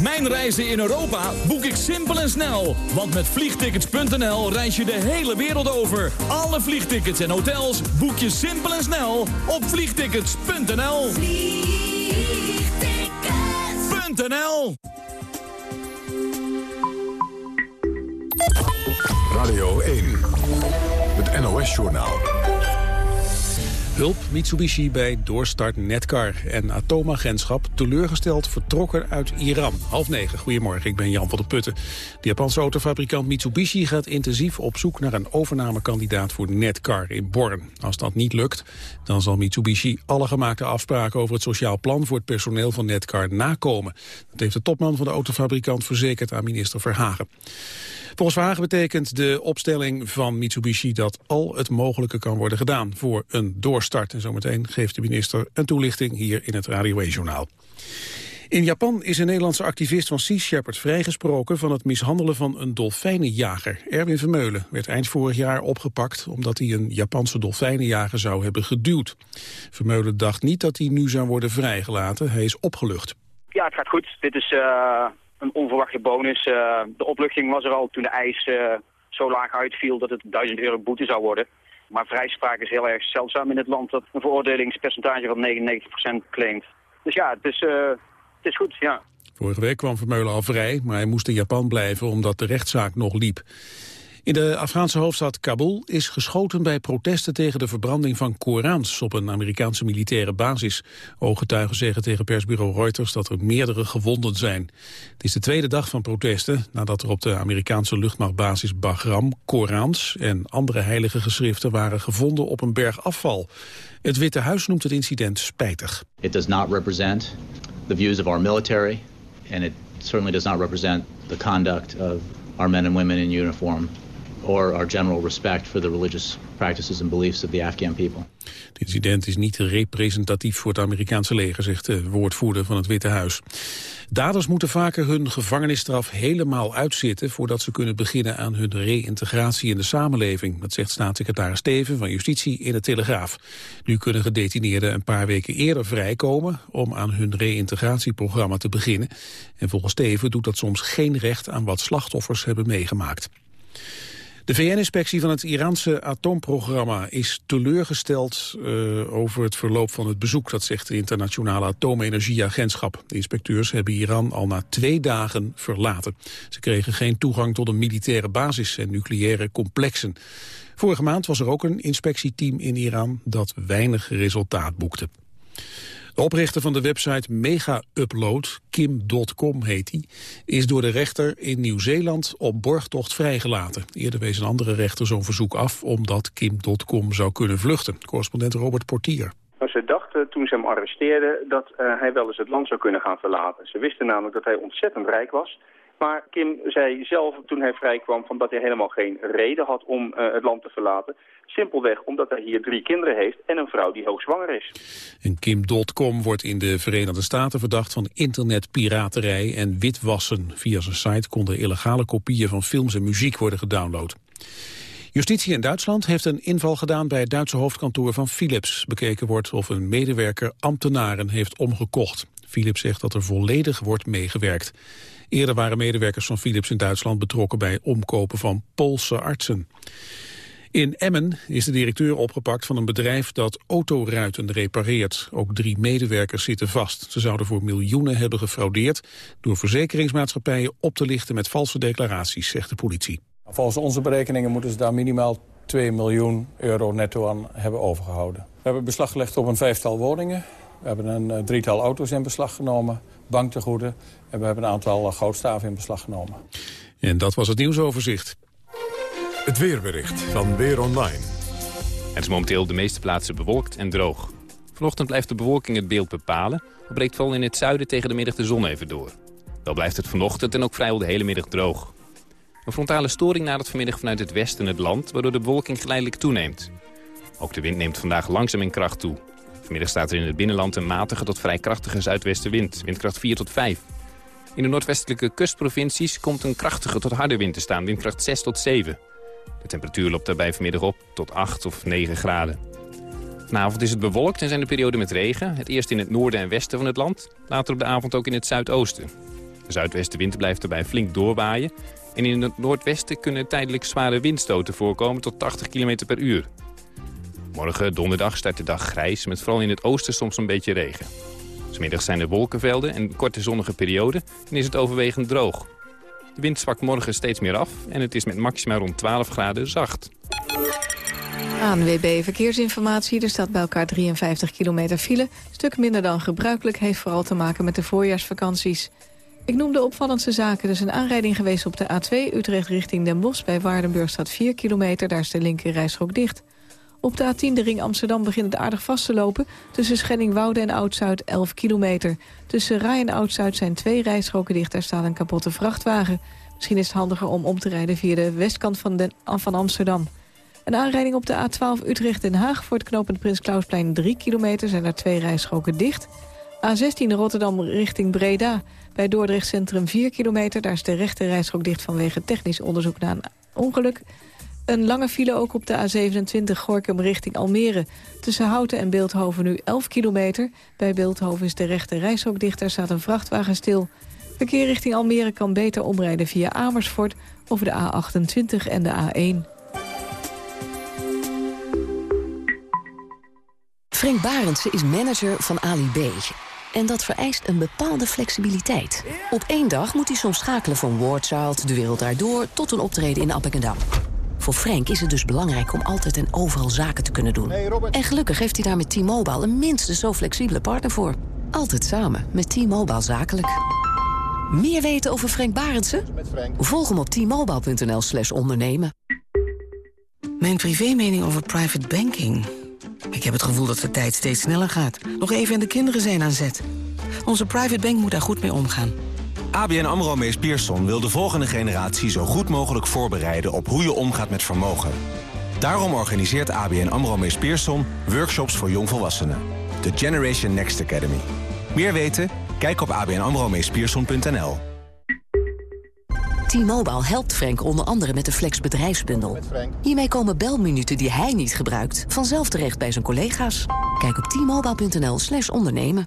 S27: Mijn reizen in Europa boek ik simpel en snel. Want met vliegtickets.nl reis je de hele wereld over. Alle vliegtickets en hotels boek je simpel en snel op vliegtickets.nl. Vliegtickets.nl
S1: Radio 1, het NOS-journaal.
S2: Hulp Mitsubishi bij doorstart Netcar en atoomagentschap teleurgesteld vertrokken uit Iran. Half negen, goedemorgen, ik ben Jan van der Putten. De Japanse autofabrikant Mitsubishi gaat intensief op zoek naar een overnamekandidaat voor Netcar in Born. Als dat niet lukt, dan zal Mitsubishi alle gemaakte afspraken over het sociaal plan voor het personeel van Netcar nakomen. Dat heeft de topman van de autofabrikant verzekerd aan minister Verhagen. Volgens Verhagen betekent de opstelling van Mitsubishi dat al het mogelijke kan worden gedaan voor een doorstart. En zometeen geeft de minister een toelichting hier in het Radio 1-journaal. In Japan is een Nederlandse activist van Sea Shepherd vrijgesproken van het mishandelen van een dolfijnenjager. Erwin Vermeulen werd eind vorig jaar opgepakt omdat hij een Japanse dolfijnenjager zou hebben geduwd. Vermeulen dacht niet dat hij nu zou worden vrijgelaten. Hij is opgelucht.
S28: Ja, het gaat goed. Dit is uh, een onverwachte bonus. Uh, de opluchting was er al toen de ijs uh, zo laag uitviel dat het 1000 euro boete zou worden. Maar vrijspraak is heel erg zeldzaam in het land dat een veroordelingspercentage van 99% claimt. Dus ja, het is, het is goed, ja.
S2: Vorige week kwam Vermeulen al vrij, maar hij moest in Japan blijven omdat de rechtszaak nog liep. In de Afghaanse hoofdstad Kabul is geschoten bij protesten tegen de verbranding van Korans op een Amerikaanse militaire basis. Ooggetuigen zeggen tegen persbureau Reuters dat er meerdere gewonden zijn. Het is de tweede dag van protesten nadat er op de Amerikaanse luchtmachtbasis Bagram Korans en andere heilige geschriften waren gevonden op een berg afval. Het Witte Huis noemt het incident spijtig.
S29: It does not represent the views of our military and it certainly does not represent the conduct of our men and women in uniform or our general respect for the religious practices and beliefs of the Afghan people.
S2: Het incident is niet representatief voor het Amerikaanse leger, zegt de woordvoerder van het Witte Huis. Daders moeten vaker hun gevangenisstraf helemaal uitzitten voordat ze kunnen beginnen aan hun reïntegratie in de samenleving. Dat zegt staatssecretaris Steven van Justitie in de Telegraaf. Nu kunnen gedetineerden een paar weken eerder vrijkomen om aan hun reïntegratieprogramma te beginnen. En volgens Steven doet dat soms geen recht aan wat slachtoffers hebben meegemaakt. De VN-inspectie van het Iraanse atoomprogramma is teleurgesteld uh, over het verloop van het bezoek, dat zegt de Internationale Atoomenergieagentschap. De inspecteurs hebben Iran al na twee dagen verlaten. Ze kregen geen toegang tot een militaire basis en nucleaire complexen. Vorige maand was er ook een inspectieteam in Iran dat weinig resultaat boekte. De oprichter van de website Mega Upload, Kim.com heet hij, is door de rechter in Nieuw-Zeeland op borgtocht vrijgelaten. Eerder wees een andere rechter zo'n verzoek af omdat Kim.com zou kunnen vluchten. Correspondent Robert Portier.
S30: Ze dachten toen ze hem arresteerden dat uh, hij wel eens het land zou kunnen gaan verlaten. Ze wisten namelijk dat hij ontzettend rijk was
S31: Maar Kim zei zelf toen hij vrijkwam dat hij helemaal geen reden had om uh, het land te verlaten. Simpelweg omdat hij hier drie kinderen heeft en een vrouw die hoogzwanger is.
S2: En Kim.com wordt in de Verenigde Staten verdacht van internetpiraterij en witwassen. Via zijn site konden illegale kopieën van films en muziek worden gedownload. Justitie in Duitsland heeft een inval gedaan bij het Duitse hoofdkantoor van Philips. Bekeken wordt of een medewerker ambtenaren heeft omgekocht. Philips zegt dat er volledig wordt meegewerkt. Eerder waren medewerkers van Philips in Duitsland betrokken bij omkopen van Poolse artsen. In Emmen is de directeur opgepakt van een bedrijf dat autoruiten repareert. Ook drie medewerkers zitten vast. Ze zouden voor miljoenen hebben gefraudeerd... door verzekeringsmaatschappijen op te lichten met valse declaraties, zegt de politie.
S7: Volgens onze berekeningen moeten ze daar minimaal 2 miljoen euro netto aan hebben overgehouden. We hebben beslag gelegd op een vijftal woningen. We hebben een eh, drietal auto's in beslag genomen, banktegoeden... en we hebben een aantal eh, goudstaven in beslag genomen.
S2: En dat was het nieuwsoverzicht.
S1: Het weerbericht van Weer Online.
S32: Het is momenteel op de meeste plaatsen bewolkt en droog. Vanochtend blijft de bewolking het beeld bepalen. Het breekt vooral in het zuiden tegen de middag de zon even door. Wel blijft het vanochtend en ook vrijwel de hele middag droog. Een frontale storing nadert vanmiddag vanuit het westen het land... waardoor de bewolking geleidelijk toeneemt. Ook de wind neemt vandaag langzaam in kracht toe. Vanmiddag staat er in het binnenland een matige tot vrij krachtige zuidwestenwind. Windkracht 4 tot 5. In de noordwestelijke kustprovincies komt een krachtige tot harde wind te staan. Windkracht 6 tot 7. De temperatuur loopt daarbij vanmiddag op tot 8 of 9 graden. Vanavond is het bewolkt en zijn er perioden met regen. Het eerst in het noorden en westen van het land. Later op de avond ook in het zuidoosten. De zuidwestenwind blijft erbij flink doorwaaien. En in het noordwesten kunnen tijdelijk zware windstoten voorkomen tot 80 km per uur. Morgen, donderdag, start de dag grijs, met vooral in het oosten soms een beetje regen. Smiddag zijn er wolkenvelden en korte zonnige perioden en is het overwegend droog. De wind zwakt morgen steeds meer af en het is met maxima rond 12 graden zacht.
S3: ANWB Verkeersinformatie. Er staat bij elkaar 53 kilometer file. Stuk minder dan gebruikelijk heeft vooral te maken met de voorjaarsvakanties. Ik noem de opvallendste zaken. Er is een aanrijding geweest op de A2 Utrecht richting Den Bosch. Bij Waardenburg staat 4 kilometer, daar is de linker rijstrook dicht. Op de A10 de ring Amsterdam begint het aardig vast te lopen. Tussen Schenningwoude en Oud-Zuid 11 kilometer. Tussen Rai en Oud-Zuid zijn twee rijstroken dicht. Daar staat een kapotte vrachtwagen. Misschien is het handiger om om te rijden via de westkant van, van Amsterdam. Een aanrijding op de A12 Utrecht-Den Haag voor het knooppunt Prins Klausplein 3 kilometer. Zijn er twee rijstroken dicht. A16 Rotterdam richting Breda. Bij Dordrecht Centrum 4 kilometer. Daar is de rechte rijstrook dicht vanwege technisch onderzoek na een ongeluk. Een lange file ook op de A27 Gorkum richting Almere. Tussen Houten en Beeldhoven nu 11 kilometer. Bij Beeldhoven is de rechte reishok dicht, daar staat een vrachtwagen stil. Verkeer richting Almere kan beter omrijden via Amersfoort... over de A28 en de A1.
S33: Frank Barendse is manager van Ali B. En dat vereist een bepaalde flexibiliteit. Op één dag moet hij soms schakelen van Wardchild, De Wereld Daardoor... tot een optreden in Appingedam. Voor Frank is het dus belangrijk om altijd en overal zaken te kunnen doen. en gelukkig heeft hij daar met T-Mobile een minstens zo flexibele partner voor. Altijd samen met T-Mobile Zakelijk. Meer weten over Frank Barendse? Volg hem op t-mobile.nl slash ondernemen.
S34: Mijn privémening over private banking. Ik heb het gevoel dat de tijd steeds sneller gaat. Nog even en de kinderen zijn aan zet. Onze private bank moet daar goed mee omgaan.
S35: ABN AMRO Mees Pierson wil de volgende generatie zo goed mogelijk voorbereiden op hoe je omgaat met vermogen. Daarom organiseert ABN AMRO Mees Pierson workshops voor jongvolwassenen. De Generation Next Academy. Meer weten? Kijk op abnamromeespierson.nl.
S33: T-Mobile helpt Frank onder andere met de Flex bedrijfsbundel. Hiermee komen belminuten die hij niet gebruikt vanzelf terecht bij zijn collega's. Kijk op t-mobile.nl slash ondernemen.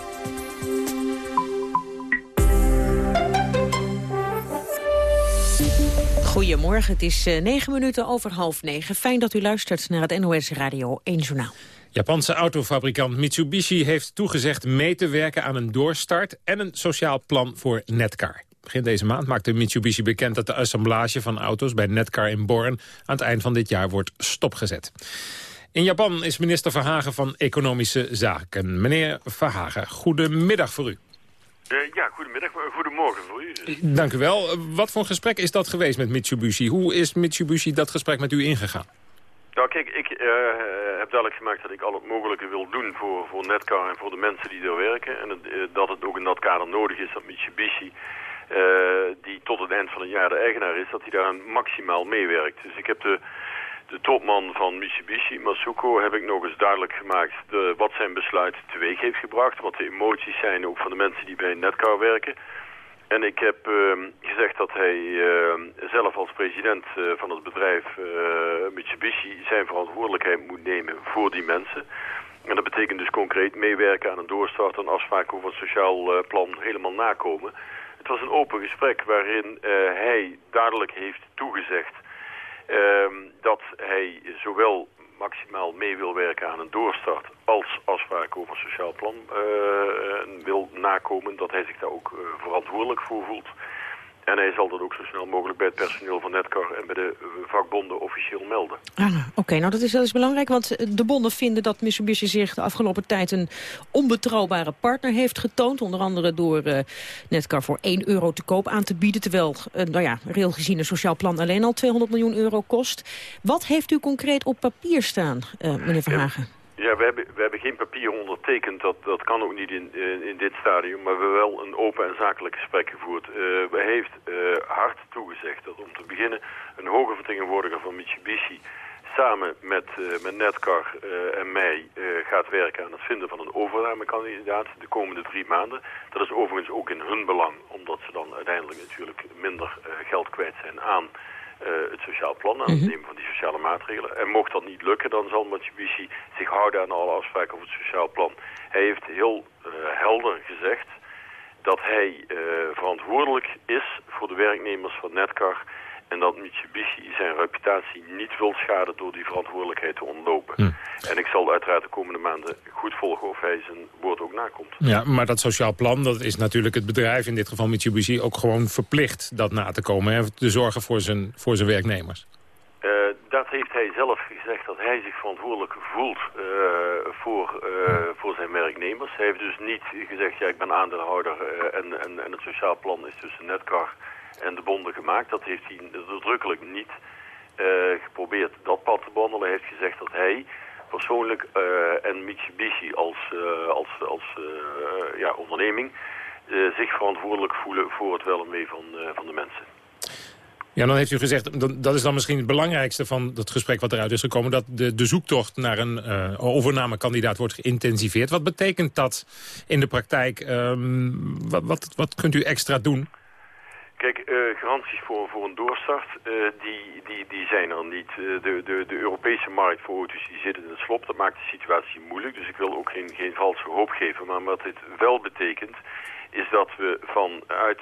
S8: Goedemorgen, het is uh, negen minuten over half negen. Fijn dat u luistert naar het NOS Radio 1 Journaal.
S36: Japanse autofabrikant Mitsubishi heeft toegezegd mee te werken aan een doorstart en een sociaal plan voor Netcar. Begin deze maand maakte Mitsubishi bekend dat de assemblage van auto's bij Netcar in Born aan het eind van dit jaar wordt stopgezet. In Japan is minister Verhagen van Economische Zaken. Meneer Verhagen, goedemiddag voor u.
S37: Uh, ja, goedemiddag, goedemorgen voor u.
S36: Dank u wel. Wat voor gesprek is dat geweest met Mitsubishi? Hoe is Mitsubishi dat gesprek met u ingegaan?
S37: Nou kijk, ik uh, heb duidelijk gemaakt dat ik al het mogelijke wil doen voor, voor Netcar en voor de mensen die er werken. En het, uh, dat het ook in dat kader nodig is dat Mitsubishi, die tot het eind van het jaar de eigenaar is, dat hij daar maximaal meewerkt. Dus ik heb de de topman van Mitsubishi, Masuko, heb ik nog eens duidelijk gemaakt de, wat zijn besluit teweeg heeft gebracht. Wat de emoties zijn ook van de mensen die bij Netcar werken. En ik heb uh, gezegd dat hij uh, zelf als president uh, van het bedrijf Mitsubishi zijn verantwoordelijkheid moet nemen voor die mensen. En dat betekent dus concreet meewerken aan een doorstart en afspraken over een sociaal plan helemaal nakomen. Het was een open gesprek waarin hij duidelijk heeft toegezegd Ehm, dat hij zowel maximaal mee wil werken aan een doorstart als afspraken over sociaal plan uh, wil nakomen. Dat hij zich daar ook uh, verantwoordelijk voor voelt. En hij zal dat ook zo snel mogelijk bij het personeel van Netcar en bij de vakbonden officieel melden.
S8: Ah, Oké, nou dat is wel eens belangrijk, want eh, de bonden vinden dat Mitsubishi zich de afgelopen tijd een onbetrouwbare partner heeft getoond. Onder andere door uh, Netcar voor 1 euro te koop aan te bieden, terwijl, uh, nou ja, reëel gezien een sociaal plan alleen al 200 miljoen euro kost. Wat heeft u concreet op papier staan, meneer Verhagen?
S37: Ja. Ja, we hebben, we hebben geen papier ondertekend. Dat, dat kan ook niet in, in, dit stadium. Maar we hebben wel een open en zakelijk gesprek gevoerd. Uh, we heeft uh, hard toegezegd dat om te beginnen een hoge vertegenwoordiger van Mitsubishi samen met, uh, met Netcar en mij gaat werken aan het vinden van een overnamekandidaat de komende drie maanden. Dat is overigens ook in hun belang, omdat ze dan uiteindelijk natuurlijk minder geld kwijt zijn aan het sociaal plan, aan het mhm. nemen van die sociale maatregelen. En mocht dat niet lukken, dan zal Mitsubishi zich houden aan alle afspraken over het sociaal plan. Hij heeft heel uh, helder gezegd dat hij uh, verantwoordelijk is voor de werknemers van Netcar en dat Mitsubishi zijn reputatie niet wil schaden door die verantwoordelijkheid te ontlopen. Hm. En ik zal uiteraard de komende maanden goed volgen of hij zijn woord ook nakomt.
S36: Ja, maar dat sociaal plan, dat is natuurlijk het bedrijf, in dit geval Mitsubishi, ook gewoon verplicht dat na te komen. Hè? Te zorgen voor zijn, voor zijn werknemers.
S37: Uh, dat heeft hij zelf gezegd, dat hij zich verantwoordelijk voelt uh, voor, uh, voor zijn werknemers. Hij heeft dus niet gezegd, ja ik ben aandeelhouder en, en, en het sociaal plan is tussen Netcar en de bonden gemaakt. Dat heeft hij nadrukkelijk niet uh, geprobeerd dat pad te wandelen. Hij heeft gezegd dat hij persoonlijk uh, en Mitsubishi als, uh, als, als ja, onderneming zich verantwoordelijk voelen voor het wel en mee van, van de mensen.
S36: Ja, dan heeft u gezegd, dat is dan misschien het belangrijkste van het gesprek wat eruit is gekomen... dat de, de zoektocht naar een uh, overnamekandidaat wordt geïntensiveerd. Wat betekent dat in de praktijk? Wat, wat, wat kunt u extra doen?
S37: Kijk, uh, garanties voor, voor een doorstart, uh, die, die, die zijn er niet. Uh, de, de, de Europese markt voor auto's die zitten in het slop. Dat maakt de situatie moeilijk, dus ik wil ook geen, geen valse hoop geven. Maar wat dit wel betekent, is dat we vanuit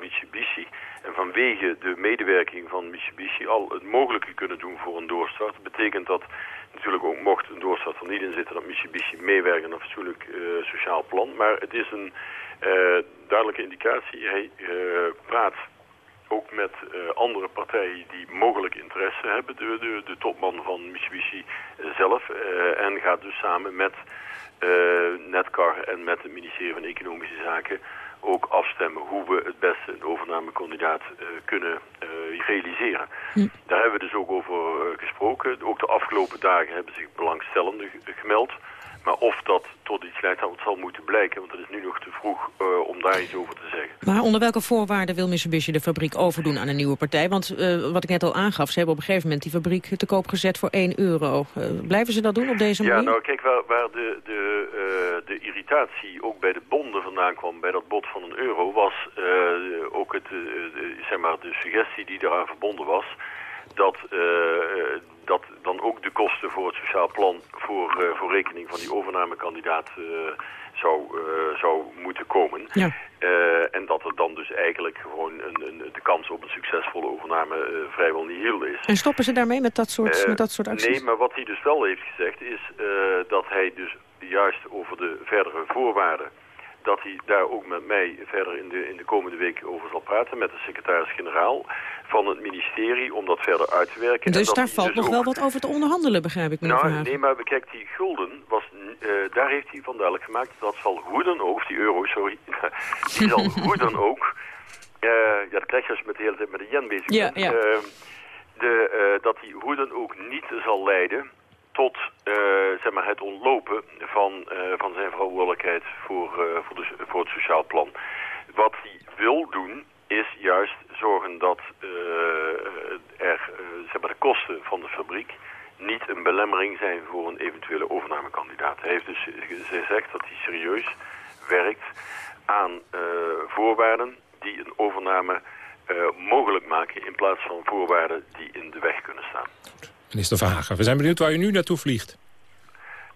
S37: Mitsubishi... en vanwege de medewerking van Mitsubishi al het mogelijke kunnen doen voor een doorstart. Dat betekent dat natuurlijk ook mocht een doorstart er niet in zitten... dat Mitsubishi meewerkt aan een fatsoenlijk sociaal plan. Maar het is een duidelijke indicatie. Hij uh, praat ook met uh, andere partijen die mogelijk interesse hebben. De, de, de topman van Mitsubishi zelf. en gaat dus samen met Netcar en met het ministerie van Economische Zaken ook afstemmen hoe we het beste een overnamekandidaat uh, kunnen uh, realiseren. Hm. Daar hebben we dus ook over uh, gesproken. Ook de afgelopen dagen hebben zich belangstellenden gemeld. Maar of dat tot iets leidt, dat zal moeten blijken. Want het is nu nog te vroeg uh, om daar iets over te zeggen.
S8: Maar onder welke voorwaarden wil Mitsubishi de fabriek overdoen aan een nieuwe partij? Want uh, wat ik net al aangaf, ze hebben op een gegeven moment die fabriek te koop gezet voor 1 euro. Uh, blijven ze dat doen op deze manier?
S37: Ja, nou kijk, waar, waar de, de, de irritatie ook bij de bonden vandaan kwam, bij dat bod van een euro, was ook het, zeg maar de suggestie die eraan verbonden was dat, uh, dat dan ook de kosten voor het sociaal plan voor, voor rekening van die overnamekandidaat zou, zou moeten komen.
S8: Ja.
S37: en dat er dan dus eigenlijk gewoon een, een, de kans op een succesvolle overname vrijwel niet heel is.
S8: En stoppen ze daarmee met dat soort, met dat soort acties?
S37: Nee, maar wat hij dus wel heeft gezegd is dat hij dus juist over de verdere voorwaarden dat hij daar ook met mij verder in de, in de komende week over zal praten... met de secretaris-generaal van het ministerie om dat verder uit te werken.
S8: Dus
S37: en
S8: daar valt
S37: dus
S8: nog
S37: ook...
S8: wel wat over te onderhandelen, begrijp ik, meneer
S37: Nou, nee, maar kijk, die gulden, was, uh, daar heeft hij van duidelijk gemaakt... dat zal hoe dan ook, die euro, sorry, die zal hoe dan ook... Uh, ja, dat krijg je als je met de hele tijd met de yen bezig
S8: ja,
S37: bent.
S8: Ja.
S37: Uh, de, dat die hoe dan ook niet zal leiden tot uh, zeg maar het ontlopen van, uh, van zijn verantwoordelijkheid voor, uh, voor, voor het sociaal plan. Wat hij wil doen is juist zorgen dat er zeg maar de kosten van de fabriek niet een belemmering zijn voor een eventuele overnamekandidaat. Hij heeft dus gezegd dat hij serieus werkt aan voorwaarden die een overname mogelijk maken in plaats van voorwaarden die in de weg kunnen staan.
S36: Minister Verhagen, we zijn benieuwd waar u nu naartoe vliegt.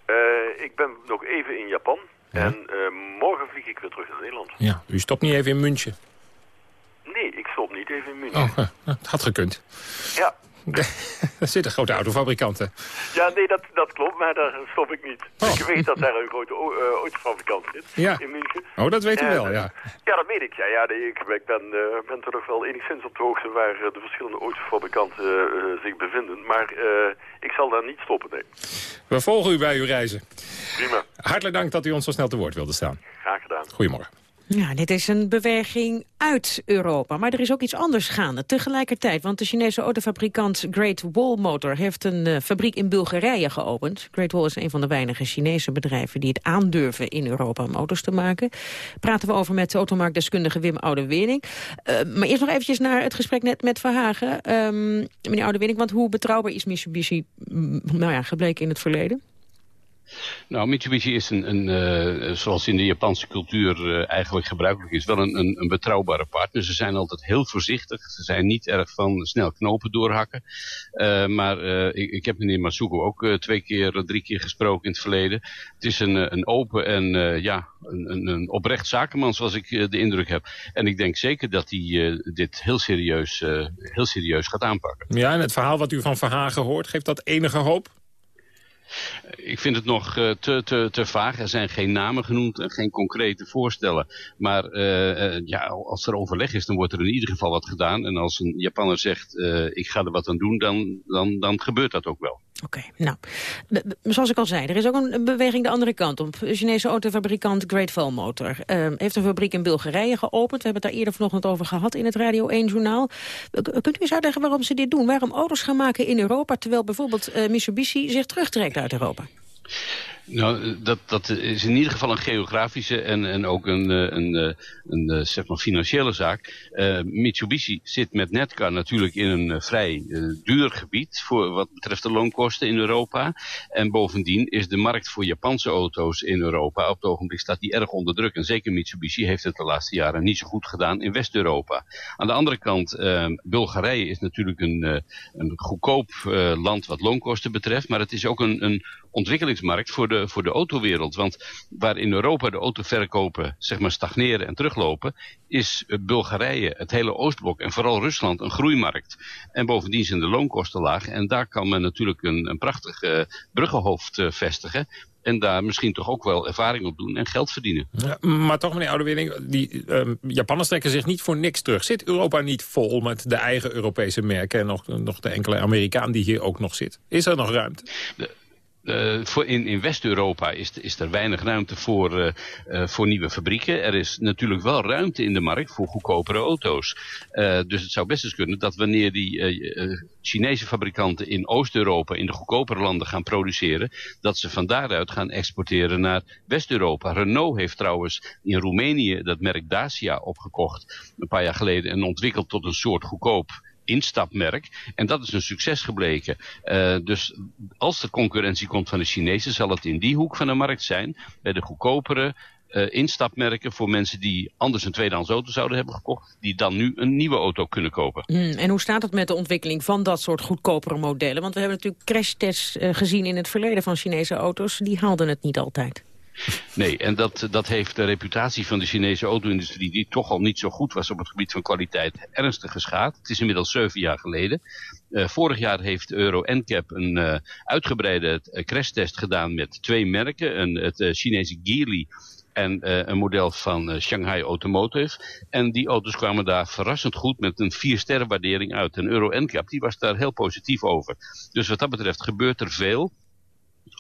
S37: Uh, ik ben nog even in Japan. Ja. En uh, morgen vlieg ik weer terug naar Nederland.
S36: Ja, u stopt niet even in München?
S37: Nee, ik stop niet even in München.
S36: Oh, het had gekund.
S37: Ja.
S36: er zitten grote autofabrikanten.
S37: Ja, nee, dat, dat klopt, maar daar stop ik niet. Oh. Ik weet dat daar een grote uh, autofabrikant zit
S36: ja.
S37: in München.
S36: Oh, dat weet u wel, ja.
S37: Ja, dat weet ik. Ja, ja nee, ik, ik ben, uh, ben toch wel enigszins op de hoogte waar de verschillende autofabrikanten uh, zich bevinden. Maar ik zal daar niet stoppen, nee.
S36: We volgen u bij uw reizen.
S37: Prima.
S36: Hartelijk dank dat u ons zo snel te woord wilde staan.
S37: Graag gedaan.
S36: Goedemorgen.
S8: Ja, dit is een beweging uit Europa. Maar er is ook iets anders gaande tegelijkertijd. Want de Chinese autofabrikant Great Wall Motor... heeft een uh, fabriek in Bulgarije geopend. Great Wall is een van de weinige Chinese bedrijven... die het aandurven in Europa motors te maken. Praten we over met de automarktdeskundige Wim Oude-Wering. Uh, maar eerst nog eventjes naar het gesprek net met Verhagen. Um, meneer Oude-Wering, want hoe betrouwbaar is Mitsubishi nou ja, gebleken in het verleden?
S38: Nou, Mitsubishi is een, een uh, zoals in de Japanse cultuur uh, eigenlijk gebruikelijk is, wel een, een, een, betrouwbare partner. Ze zijn altijd heel voorzichtig. Ze zijn niet erg van snel knopen doorhakken. Uh, maar ik, ik, heb meneer Masuko ook twee keer, drie keer gesproken in het verleden. Het is een, een open en ja, een, een, oprecht zakenman, zoals ik de indruk heb. En ik denk zeker dat hij dit heel serieus, heel serieus gaat aanpakken.
S36: Ja, en het verhaal wat u van Verhagen hoort, geeft dat enige hoop?
S38: Ik vind het nog uh, te, te, te vaag. Er zijn geen namen genoemd en geen concrete voorstellen. Maar uh, uh, ja, als er overleg is, dan wordt er in ieder geval wat gedaan. En als een Japanner zegt, ik ga er wat aan doen, dan, dan, dan gebeurt dat ook wel.
S8: Oké, nou, zoals ik al zei, er is ook een beweging de andere kant op. De Chinese autofabrikant Great Wall Motor uh, heeft een fabriek in Bulgarije geopend. We hebben het daar eerder vanochtend over gehad in het Radio 1-journaal. Kunt u eens uitleggen waarom ze dit doen? Waarom auto's gaan maken in Europa, terwijl bijvoorbeeld uh, Mitsubishi zich terugtrekt uit Europa?
S38: Nou, dat, dat is in ieder geval een geografische en, en ook een, een, een, een zeg maar financiële zaak. Mitsubishi zit met Netcar natuurlijk in een vrij duur gebied voor wat betreft de loonkosten in Europa. En bovendien is de markt voor Japanse auto's in Europa op het ogenblik staat die erg onder druk. En zeker Mitsubishi heeft het de laatste jaren niet zo goed gedaan in West-Europa. Aan de andere kant, Bulgarije is natuurlijk een, een goedkoop land wat loonkosten betreft. Maar het is ook een, een ontwikkelingsmarkt voor de, voor de autowereld. Want waar in Europa de autoverkopen zeg maar stagneren en teruglopen, is Bulgarije, het hele Oostblok en vooral Rusland een groeimarkt. En bovendien zijn de loonkosten laag en daar kan men natuurlijk een, een prachtig uh, bruggenhoofd uh, vestigen. En daar misschien toch ook wel ervaring op doen en geld verdienen.
S36: Ja, maar toch, meneer Oudewering, die uh, Japanners trekken zich niet voor niks terug. Zit Europa niet vol met de eigen Europese merken... en nog, nog de enkele Amerikaan die hier ook nog zit? Is er nog ruimte?
S38: De Uh, voor in, West-Europa is, is er weinig ruimte voor, uh, uh, voor nieuwe fabrieken. Er is natuurlijk wel ruimte in de markt voor goedkopere auto's. dus het zou best eens kunnen dat wanneer die Chinese fabrikanten in Oost-Europa, in de goedkopere landen gaan produceren, dat ze van daaruit gaan exporteren naar West-Europa. Renault heeft trouwens in Roemenië dat merk Dacia opgekocht, een paar jaar geleden, en ontwikkeld tot een soort goedkoop instapmerk. En dat is een succes gebleken. Uh, dus als er concurrentie komt van de Chinezen, zal het in die hoek van de markt zijn, bij de goedkopere uh, instapmerken voor mensen die anders een tweedehands auto zouden hebben gekocht, die dan nu een nieuwe auto kunnen kopen.
S8: Hmm, en hoe staat het met de ontwikkeling van dat soort goedkopere modellen? Want we hebben natuurlijk crashtests uh, gezien in het verleden van Chinese auto's. Die haalden het niet altijd.
S38: Nee, en dat, dat heeft de reputatie van de Chinese auto-industrie... die toch al niet zo goed was op het gebied van kwaliteit... ernstig geschaad. Het is inmiddels zeven jaar geleden. Uh, vorig jaar heeft Euro NCAP een uh, uitgebreide uh, crashtest gedaan... met twee merken. Een, het Chinese Geely en een model van Shanghai Automotive. En die auto's kwamen daar verrassend goed met een vier sterren waardering uit. En Euro NCAP die was daar heel positief over. Dus wat dat betreft gebeurt er veel.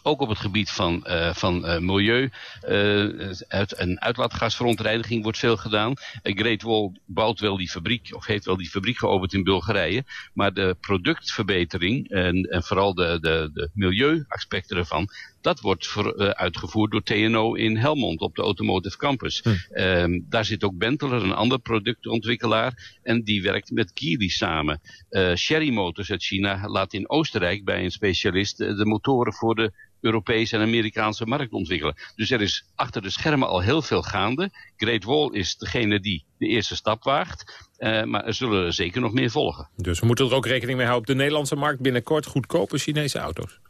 S38: Ook op het gebied van, uh, van uh, milieu uh, uit, en uitlaatgasverontreiniging wordt veel gedaan. Great Wall bouwt wel die fabriek, of heeft wel die fabriek geopend in Bulgarije. Maar de productverbetering en, en vooral de, de, de milieuaspecten ervan, dat wordt voor, uh, uitgevoerd door TNO in Helmond op de Automotive Campus. Hm. Um, daar zit ook Benteler, een ander productontwikkelaar. En die werkt met Geely samen. Uh, Sherry Motors uit China laat in Oostenrijk bij een specialist uh, de motoren voor de Europese en Amerikaanse markt ontwikkelen. Dus er is achter de schermen al heel veel gaande. Great Wall is degene die de eerste stap waagt. Uh, maar er zullen er zeker nog meer volgen.
S6: Dus we moeten er ook rekening mee houden op de Nederlandse markt binnenkort goedkope Chinese auto's.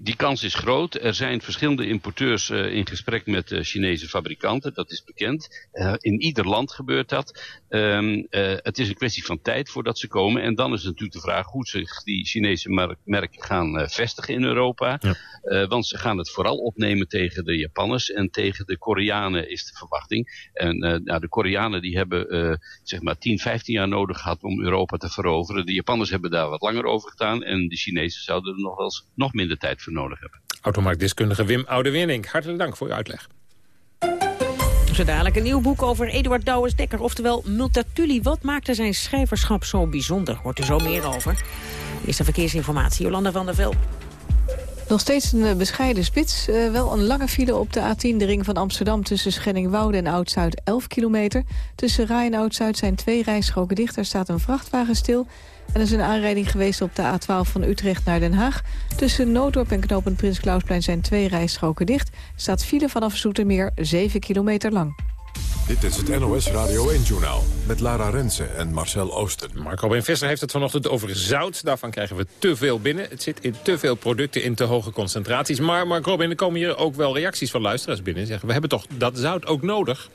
S38: Die kans is groot. Er zijn verschillende importeurs uh, in gesprek met uh, Chinese fabrikanten. Dat is bekend. Uh, in ieder land gebeurt dat. Um, het is een kwestie van tijd voordat ze komen. En dan is het natuurlijk de vraag hoe zich die Chinese merk merken gaan vestigen in Europa. Ja. want ze gaan het vooral opnemen tegen de Japanners. En tegen de Koreanen is de verwachting. En nou, de Koreanen die hebben zeg maar 10, 15 jaar nodig gehad om Europa te veroveren. De Japanners hebben daar wat langer over gedaan. En de Chinezen zouden er nog wel eens nog minder tijd voor nodig hebben.
S6: Automarktdeskundige Wim Oudewinning, hartelijk dank voor uw uitleg.
S8: Zo dadelijk een nieuw boek over Eduard Douwes-Dekker, oftewel Multatuli. Wat maakte zijn schrijverschap zo bijzonder? Hoort er zo meer over. Eerste verkeersinformatie, Jolanda van der Vel.
S3: Nog steeds een bescheiden spits. Uh, wel een lange file op de A10, de ring van Amsterdam... tussen Schenningwoude en Oud-Zuid, 11 kilometer. Tussen Rai en Oud-Zuid zijn twee rijstroken dicht. Er staat een vrachtwagen stil. En er is een aanrijding geweest op de A12 van Utrecht naar Den Haag. Tussen Noodorp en knooppunt Prins Klausplein zijn twee rijstroken dicht. staat file vanaf Zoetermeer 7 kilometer lang.
S1: Dit is het NOS Radio 1-journaal met Lara Rensen en Marcel Oosten.
S6: Marco Ben Visser heeft het vanochtend over zout. Daarvan krijgen we te veel binnen. Het zit in te veel producten in te hoge concentraties. Maar Marco er komen hier ook wel reacties van luisteraars binnen. Zeggen, we hebben toch dat zout ook nodig?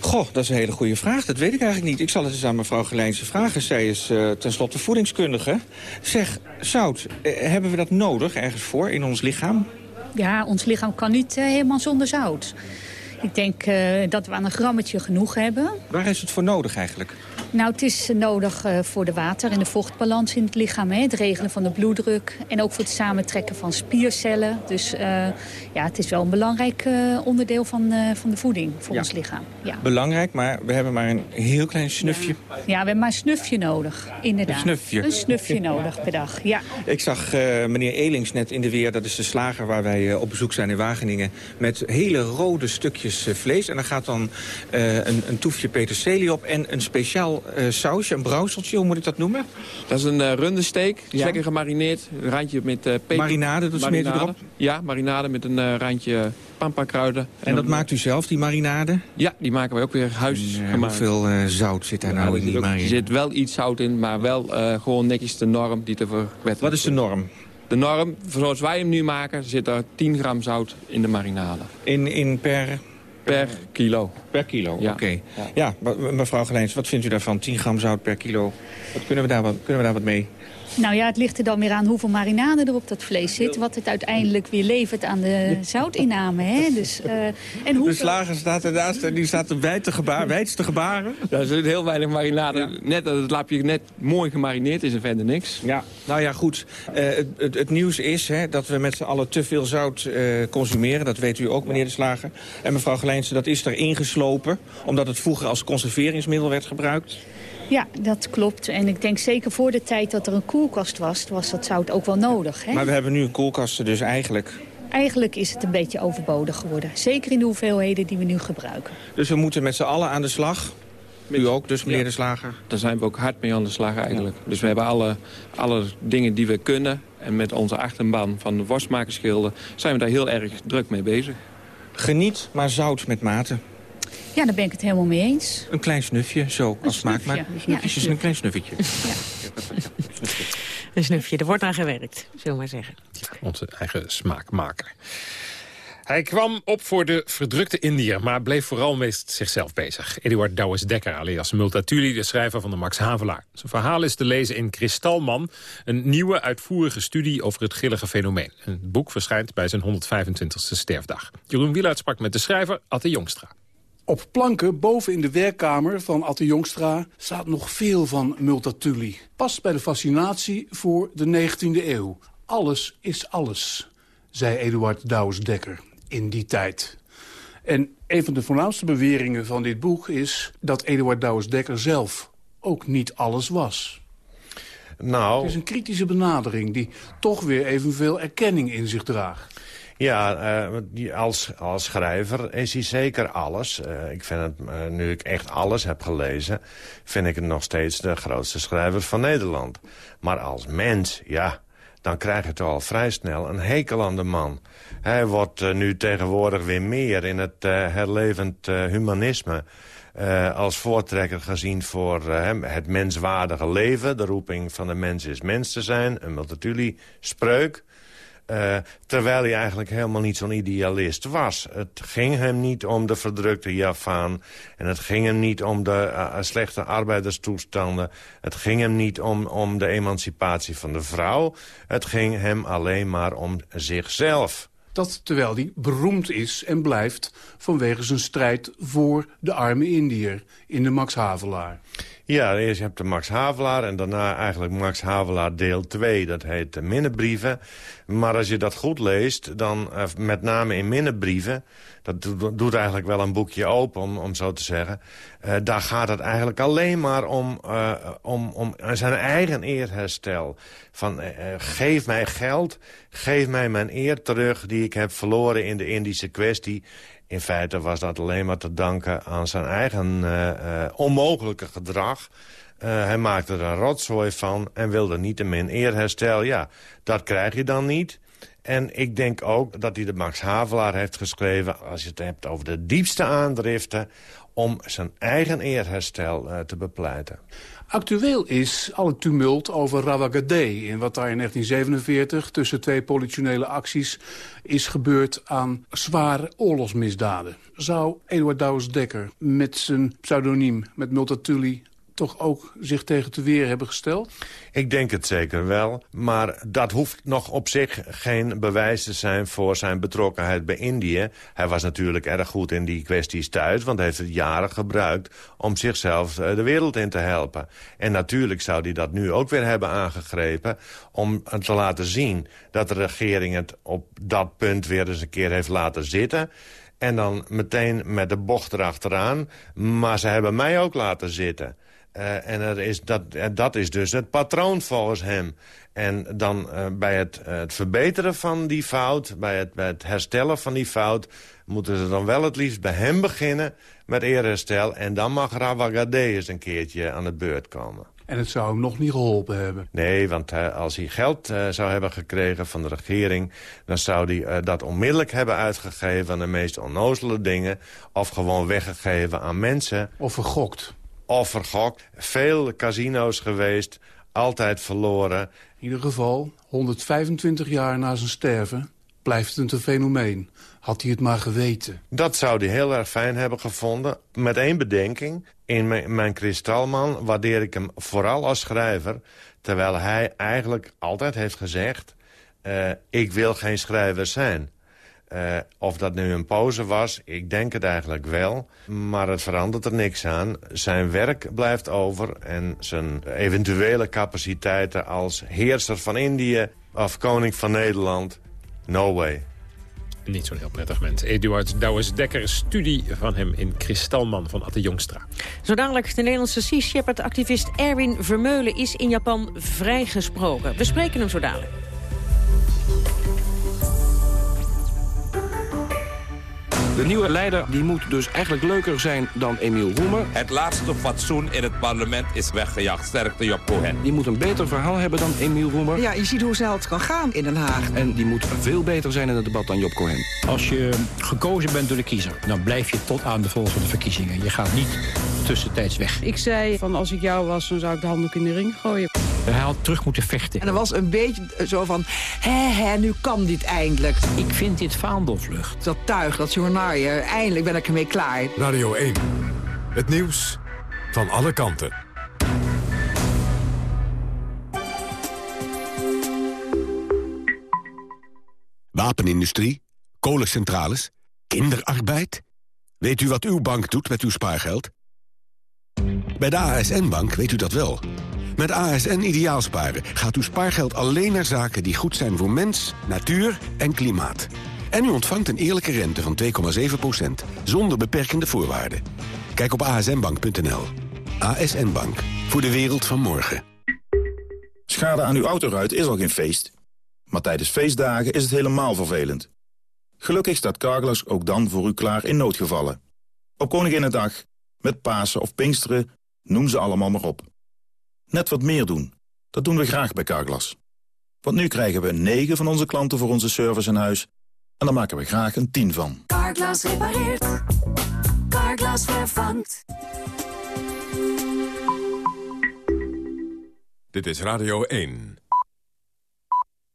S15: Goh, dat is een hele goede vraag. Dat weet ik eigenlijk niet. Ik zal het eens aan mevrouw Gelijnse vragen. Zij is uh, tenslotte voedingskundige. Zeg, zout, uh, hebben we dat nodig ergens voor in ons lichaam?
S17: Ja, ons lichaam kan niet uh, helemaal zonder zout. Ik denk dat we aan een grammetje genoeg hebben.
S15: Waar is het voor nodig eigenlijk?
S17: Nou, het is nodig uh, voor de water- en de vochtbalans in het lichaam. Hè? Het regelen van de bloeddruk en ook voor het samentrekken van spiercellen. Dus uh, ja, het is wel een belangrijk uh, onderdeel van, van de voeding voor ja. ons lichaam. Ja.
S15: Belangrijk, maar we hebben maar een heel klein snufje.
S17: Ja, ja we hebben maar een snufje nodig, inderdaad.
S15: Een snufje?
S17: Een snufje nodig per dag, ja.
S15: Ik zag meneer Elings net in de weer, dat is de slager waar wij op bezoek zijn in Wageningen... met hele rode stukjes vlees. En daar gaat dan een, een toefje peterselie op en een speciaal uh, sausje, een brouwseltje, hoe moet ik dat noemen?
S16: Dat is een uh, rundesteek, die is ja. lekker gemarineerd. Een randje met uh, peper.
S15: Marinade, dat smeert u erop?
S16: Ja, marinade met een randje pampakruiden.
S15: En, en dat maakt u zelf, die marinade?
S16: Ja, die maken wij ook weer huisgemaakt.
S15: hoeveel zout zit daar nou, nou in die marinade?
S16: Er zit wel iets zout in, maar wel gewoon netjes de norm die te verwetten.
S15: Wat is de norm?
S16: De norm, zoals wij hem nu maken, zit er 10 gram zout in de marinade.
S15: In, in per
S16: Per kilo.
S15: Per kilo, ja. oké. Okay. Ja. ja, mevrouw Gelijns, wat vindt u daarvan? 10 gram zout per kilo. Wat kunnen, we daar wat, kunnen we daar wat mee?
S17: Nou ja, het ligt er dan weer aan hoeveel marinade er op dat vlees zit. Wat het uiteindelijk weer levert aan de zoutinname. Hè? Dus, uh, en hoeveel...
S15: De slager staat ernaast en die staat de wijdste gebaar, wijdste gebaren.
S16: Ja, er zit heel weinig marinade. Ja. Net dat het lapje net mooi gemarineerd is en verder niks.
S15: Ja, nou ja, goed. Uh, het, het, het, nieuws is hè, dat we met z'n allen te veel zout uh, consumeren. Dat weet u ook, meneer de slager. En mevrouw Gelijnse, dat is er ingeslopen. Omdat het vroeger als conserveringsmiddel werd gebruikt.
S17: Ja, dat klopt. En ik denk zeker voor de tijd dat er een koelkast was, was dat zout ook wel nodig. Hè?
S15: Maar we hebben nu een koelkast, dus eigenlijk...
S17: Eigenlijk is het een beetje overbodig geworden. Zeker in de hoeveelheden die we nu gebruiken.
S15: Dus we moeten met z'n allen aan de slag? U ook, dus meneer ja. de Slager?
S16: Daar zijn we ook hard mee aan de slag eigenlijk. Ja. Dus we hebben alle, alle dingen die we kunnen. En met onze achterban van de worstmakersgilde zijn we daar heel erg druk mee bezig.
S15: Geniet, maar zout met mate.
S17: Ja, daar ben ik het helemaal mee eens.
S15: Een klein snufje, zo, als smaak. Maar snufjes
S17: Ja,
S15: is een klein snuffetje.
S8: Een snufje, er wordt aan gewerkt, zullen we maar zeggen.
S6: Onze eigen smaakmaker. Hij kwam op voor de verdrukte Indiër, maar bleef vooral met zichzelf bezig. Eduard Douwes Dekker, alias Multatuli, de schrijver van de Max Havelaar. Zijn verhaal is te lezen in Kristalman, een nieuwe uitvoerige studie over het grillige fenomeen. Het boek verschijnt bij zijn 125e sterfdag. Jeroen Wielaert sprak met de schrijver Atte Jongstra.
S2: Op planken boven in de werkkamer van Atte Jongstra staat nog veel van Multatuli. Past bij de fascinatie voor de 19e eeuw. Alles is alles, zei Eduard Douwes Dekker in die tijd. En een van de voornaamste beweringen van dit boek is dat Eduard Douwes Dekker zelf ook niet alles was.
S39: Nou...
S2: Het is een kritische benadering die toch weer evenveel erkenning in zich draagt.
S39: Ja, die als, als schrijver is hij zeker alles. Uh, ik vind het, uh, nu ik echt alles heb gelezen... vind ik het nog steeds de grootste schrijver van Nederland. Maar als mens, ja, dan krijg je toch al vrij snel een hekel aan de man. Hij wordt nu tegenwoordig weer meer in het herlevend humanisme... Als voortrekker gezien voor uh, het menswaardige leven. De roeping van de mens is mens te zijn. Een Multatuli-spreuk. Uh, terwijl hij eigenlijk helemaal niet zo'n idealist was. Het ging hem niet om de verdrukte Javaan. En het ging hem niet om de uh, slechte arbeiderstoestanden. Het ging hem niet om, om de emancipatie van de vrouw. Het ging hem alleen maar om zichzelf.
S2: Dat terwijl hij beroemd is en blijft vanwege zijn strijd voor de arme Indiër in de Max Havelaar.
S39: Ja, eerst heb je Max Havelaar en daarna eigenlijk Max Havelaar deel 2. Dat heet de Minnebrieven. Maar als je dat goed leest, dan uh, met name in Minnebrieven... dat doet, eigenlijk wel een boekje open, om, om zo te zeggen... Uh, daar gaat het eigenlijk alleen maar om, uh, om, om zijn eigen eerherstel. Van geef mij geld, geef mij mijn eer terug... die ik heb verloren in de Indische kwestie... In feite was dat alleen maar te danken aan zijn eigen uh, uh, onmogelijke gedrag. Uh, hij maakte er een rotzooi van en wilde niettemin eerherstel. Ja, dat krijg je dan niet. En ik denk ook dat hij de Max Havelaar heeft geschreven... als je het hebt over de diepste aandriften... om zijn eigen eerherstel te bepleiten.
S2: Actueel is al het tumult over Rawagade... en wat daar in 1947 tussen twee politionele acties is gebeurd aan zware oorlogsmisdaden. Zou Eduard Douwes Dekker met zijn pseudoniem, met Multatuli toch ook zich tegen te weer hebben gesteld?
S39: Ik denk het zeker wel, maar dat hoeft nog op zich geen bewijs te zijn voor zijn betrokkenheid bij Indië. Hij was natuurlijk erg goed in die kwesties thuis, want hij heeft het jaren gebruikt om zichzelf de wereld in te helpen. En natuurlijk zou hij dat nu ook weer hebben aangegrepen om te laten zien dat de regering het op dat punt weer eens een keer heeft laten zitten. En dan meteen met de bocht erachteraan. Maar ze hebben mij ook laten zitten. Uh, en er is dat, dat is dus het patroon volgens hem. En dan uh, bij het, uh, het, verbeteren van die fout, bij het, bij het, herstellen van die fout... moeten ze dan wel het liefst bij hem beginnen met eerherstel. En dan mag Rawagade eens een keertje aan de beurt komen.
S2: En het zou hem nog niet geholpen hebben?
S39: Nee, want als hij geld zou hebben gekregen van de regering... dan zou hij dat onmiddellijk hebben uitgegeven aan de meest onnozele dingen... of gewoon weggegeven aan mensen.
S2: Of vergokt
S39: of vergokt. Veel casino's geweest, altijd verloren.
S2: In ieder geval, 125 jaar na zijn sterven, blijft het een fenomeen. Had hij het maar geweten.
S39: Dat zou hij heel erg fijn hebben gevonden. Met één bedenking. In mijn, mijn kristalman waardeer ik hem vooral als schrijver... terwijl hij eigenlijk altijd heeft gezegd... Uh, ik wil geen schrijver zijn. Uh, of dat nu een pose was, ik denk het eigenlijk wel. Maar het verandert er niks aan. Zijn werk blijft over en zijn eventuele capaciteiten als heerser van Indië... of koning van Nederland, no way.
S6: Niet zo'n heel prettig mens. Eduard Douwes-Dekker, studie van hem in Kristalman van Atte Jongstra.
S8: Zo dadelijk de Nederlandse Sea Shepherd-activist Erwin Vermeulen is in Japan vrijgesproken. We spreken hem zo dadelijk.
S40: De nieuwe leider die moet dus eigenlijk leuker zijn dan Emiel Roemer.
S41: Het laatste fatsoen in het parlement is weggejaagd. Sterkte Job Cohen.
S40: Die moet een beter verhaal hebben dan Emiel Roemer.
S42: Ja, je ziet hoe snel het kan gaan in Den Haag.
S40: En die moet veel beter zijn in het debat dan Job Cohen.
S43: Als je gekozen bent door de kiezer, dan blijf je tot aan de volgende verkiezingen. Je gaat niet tussentijds weg.
S44: Ik zei van als ik jou was, dan zou ik de handdoek in de ring gooien.
S43: Hij had terug moeten vechten.
S42: En er was een beetje zo van, hè hè, nu kan dit eindelijk.
S43: Ik vind dit vaandelvlucht.
S42: Dat tuig, dat journaal, eindelijk ben ik ermee klaar.
S1: Radio 1. Het nieuws van alle kanten.
S35: Wapenindustrie, kolencentrales, kinderarbeid. Weet u wat uw bank doet met uw spaargeld? Bij de ASN-bank weet u dat wel. Met ASN Ideaalsparen gaat uw spaargeld alleen naar zaken die goed zijn voor mens, natuur en klimaat. En u ontvangt een eerlijke rente van 2,7%, zonder beperkende voorwaarden. Kijk op asnbank.nl. ASN Bank, voor de wereld van morgen.
S45: Schade aan uw autoruit is al geen feest. Maar tijdens feestdagen is het helemaal vervelend. Gelukkig staat Carglass ook dan voor u klaar in noodgevallen. Op Koninginnedag, met Pasen of Pinksteren, noem ze allemaal maar op. Net wat meer doen, dat doen we graag bij Carglass. Want nu krijgen we 9 van onze klanten voor onze service in huis... en daar maken we graag een 10 van.
S25: Carglass repareert. Carglass vervangt.
S1: Dit is Radio 1.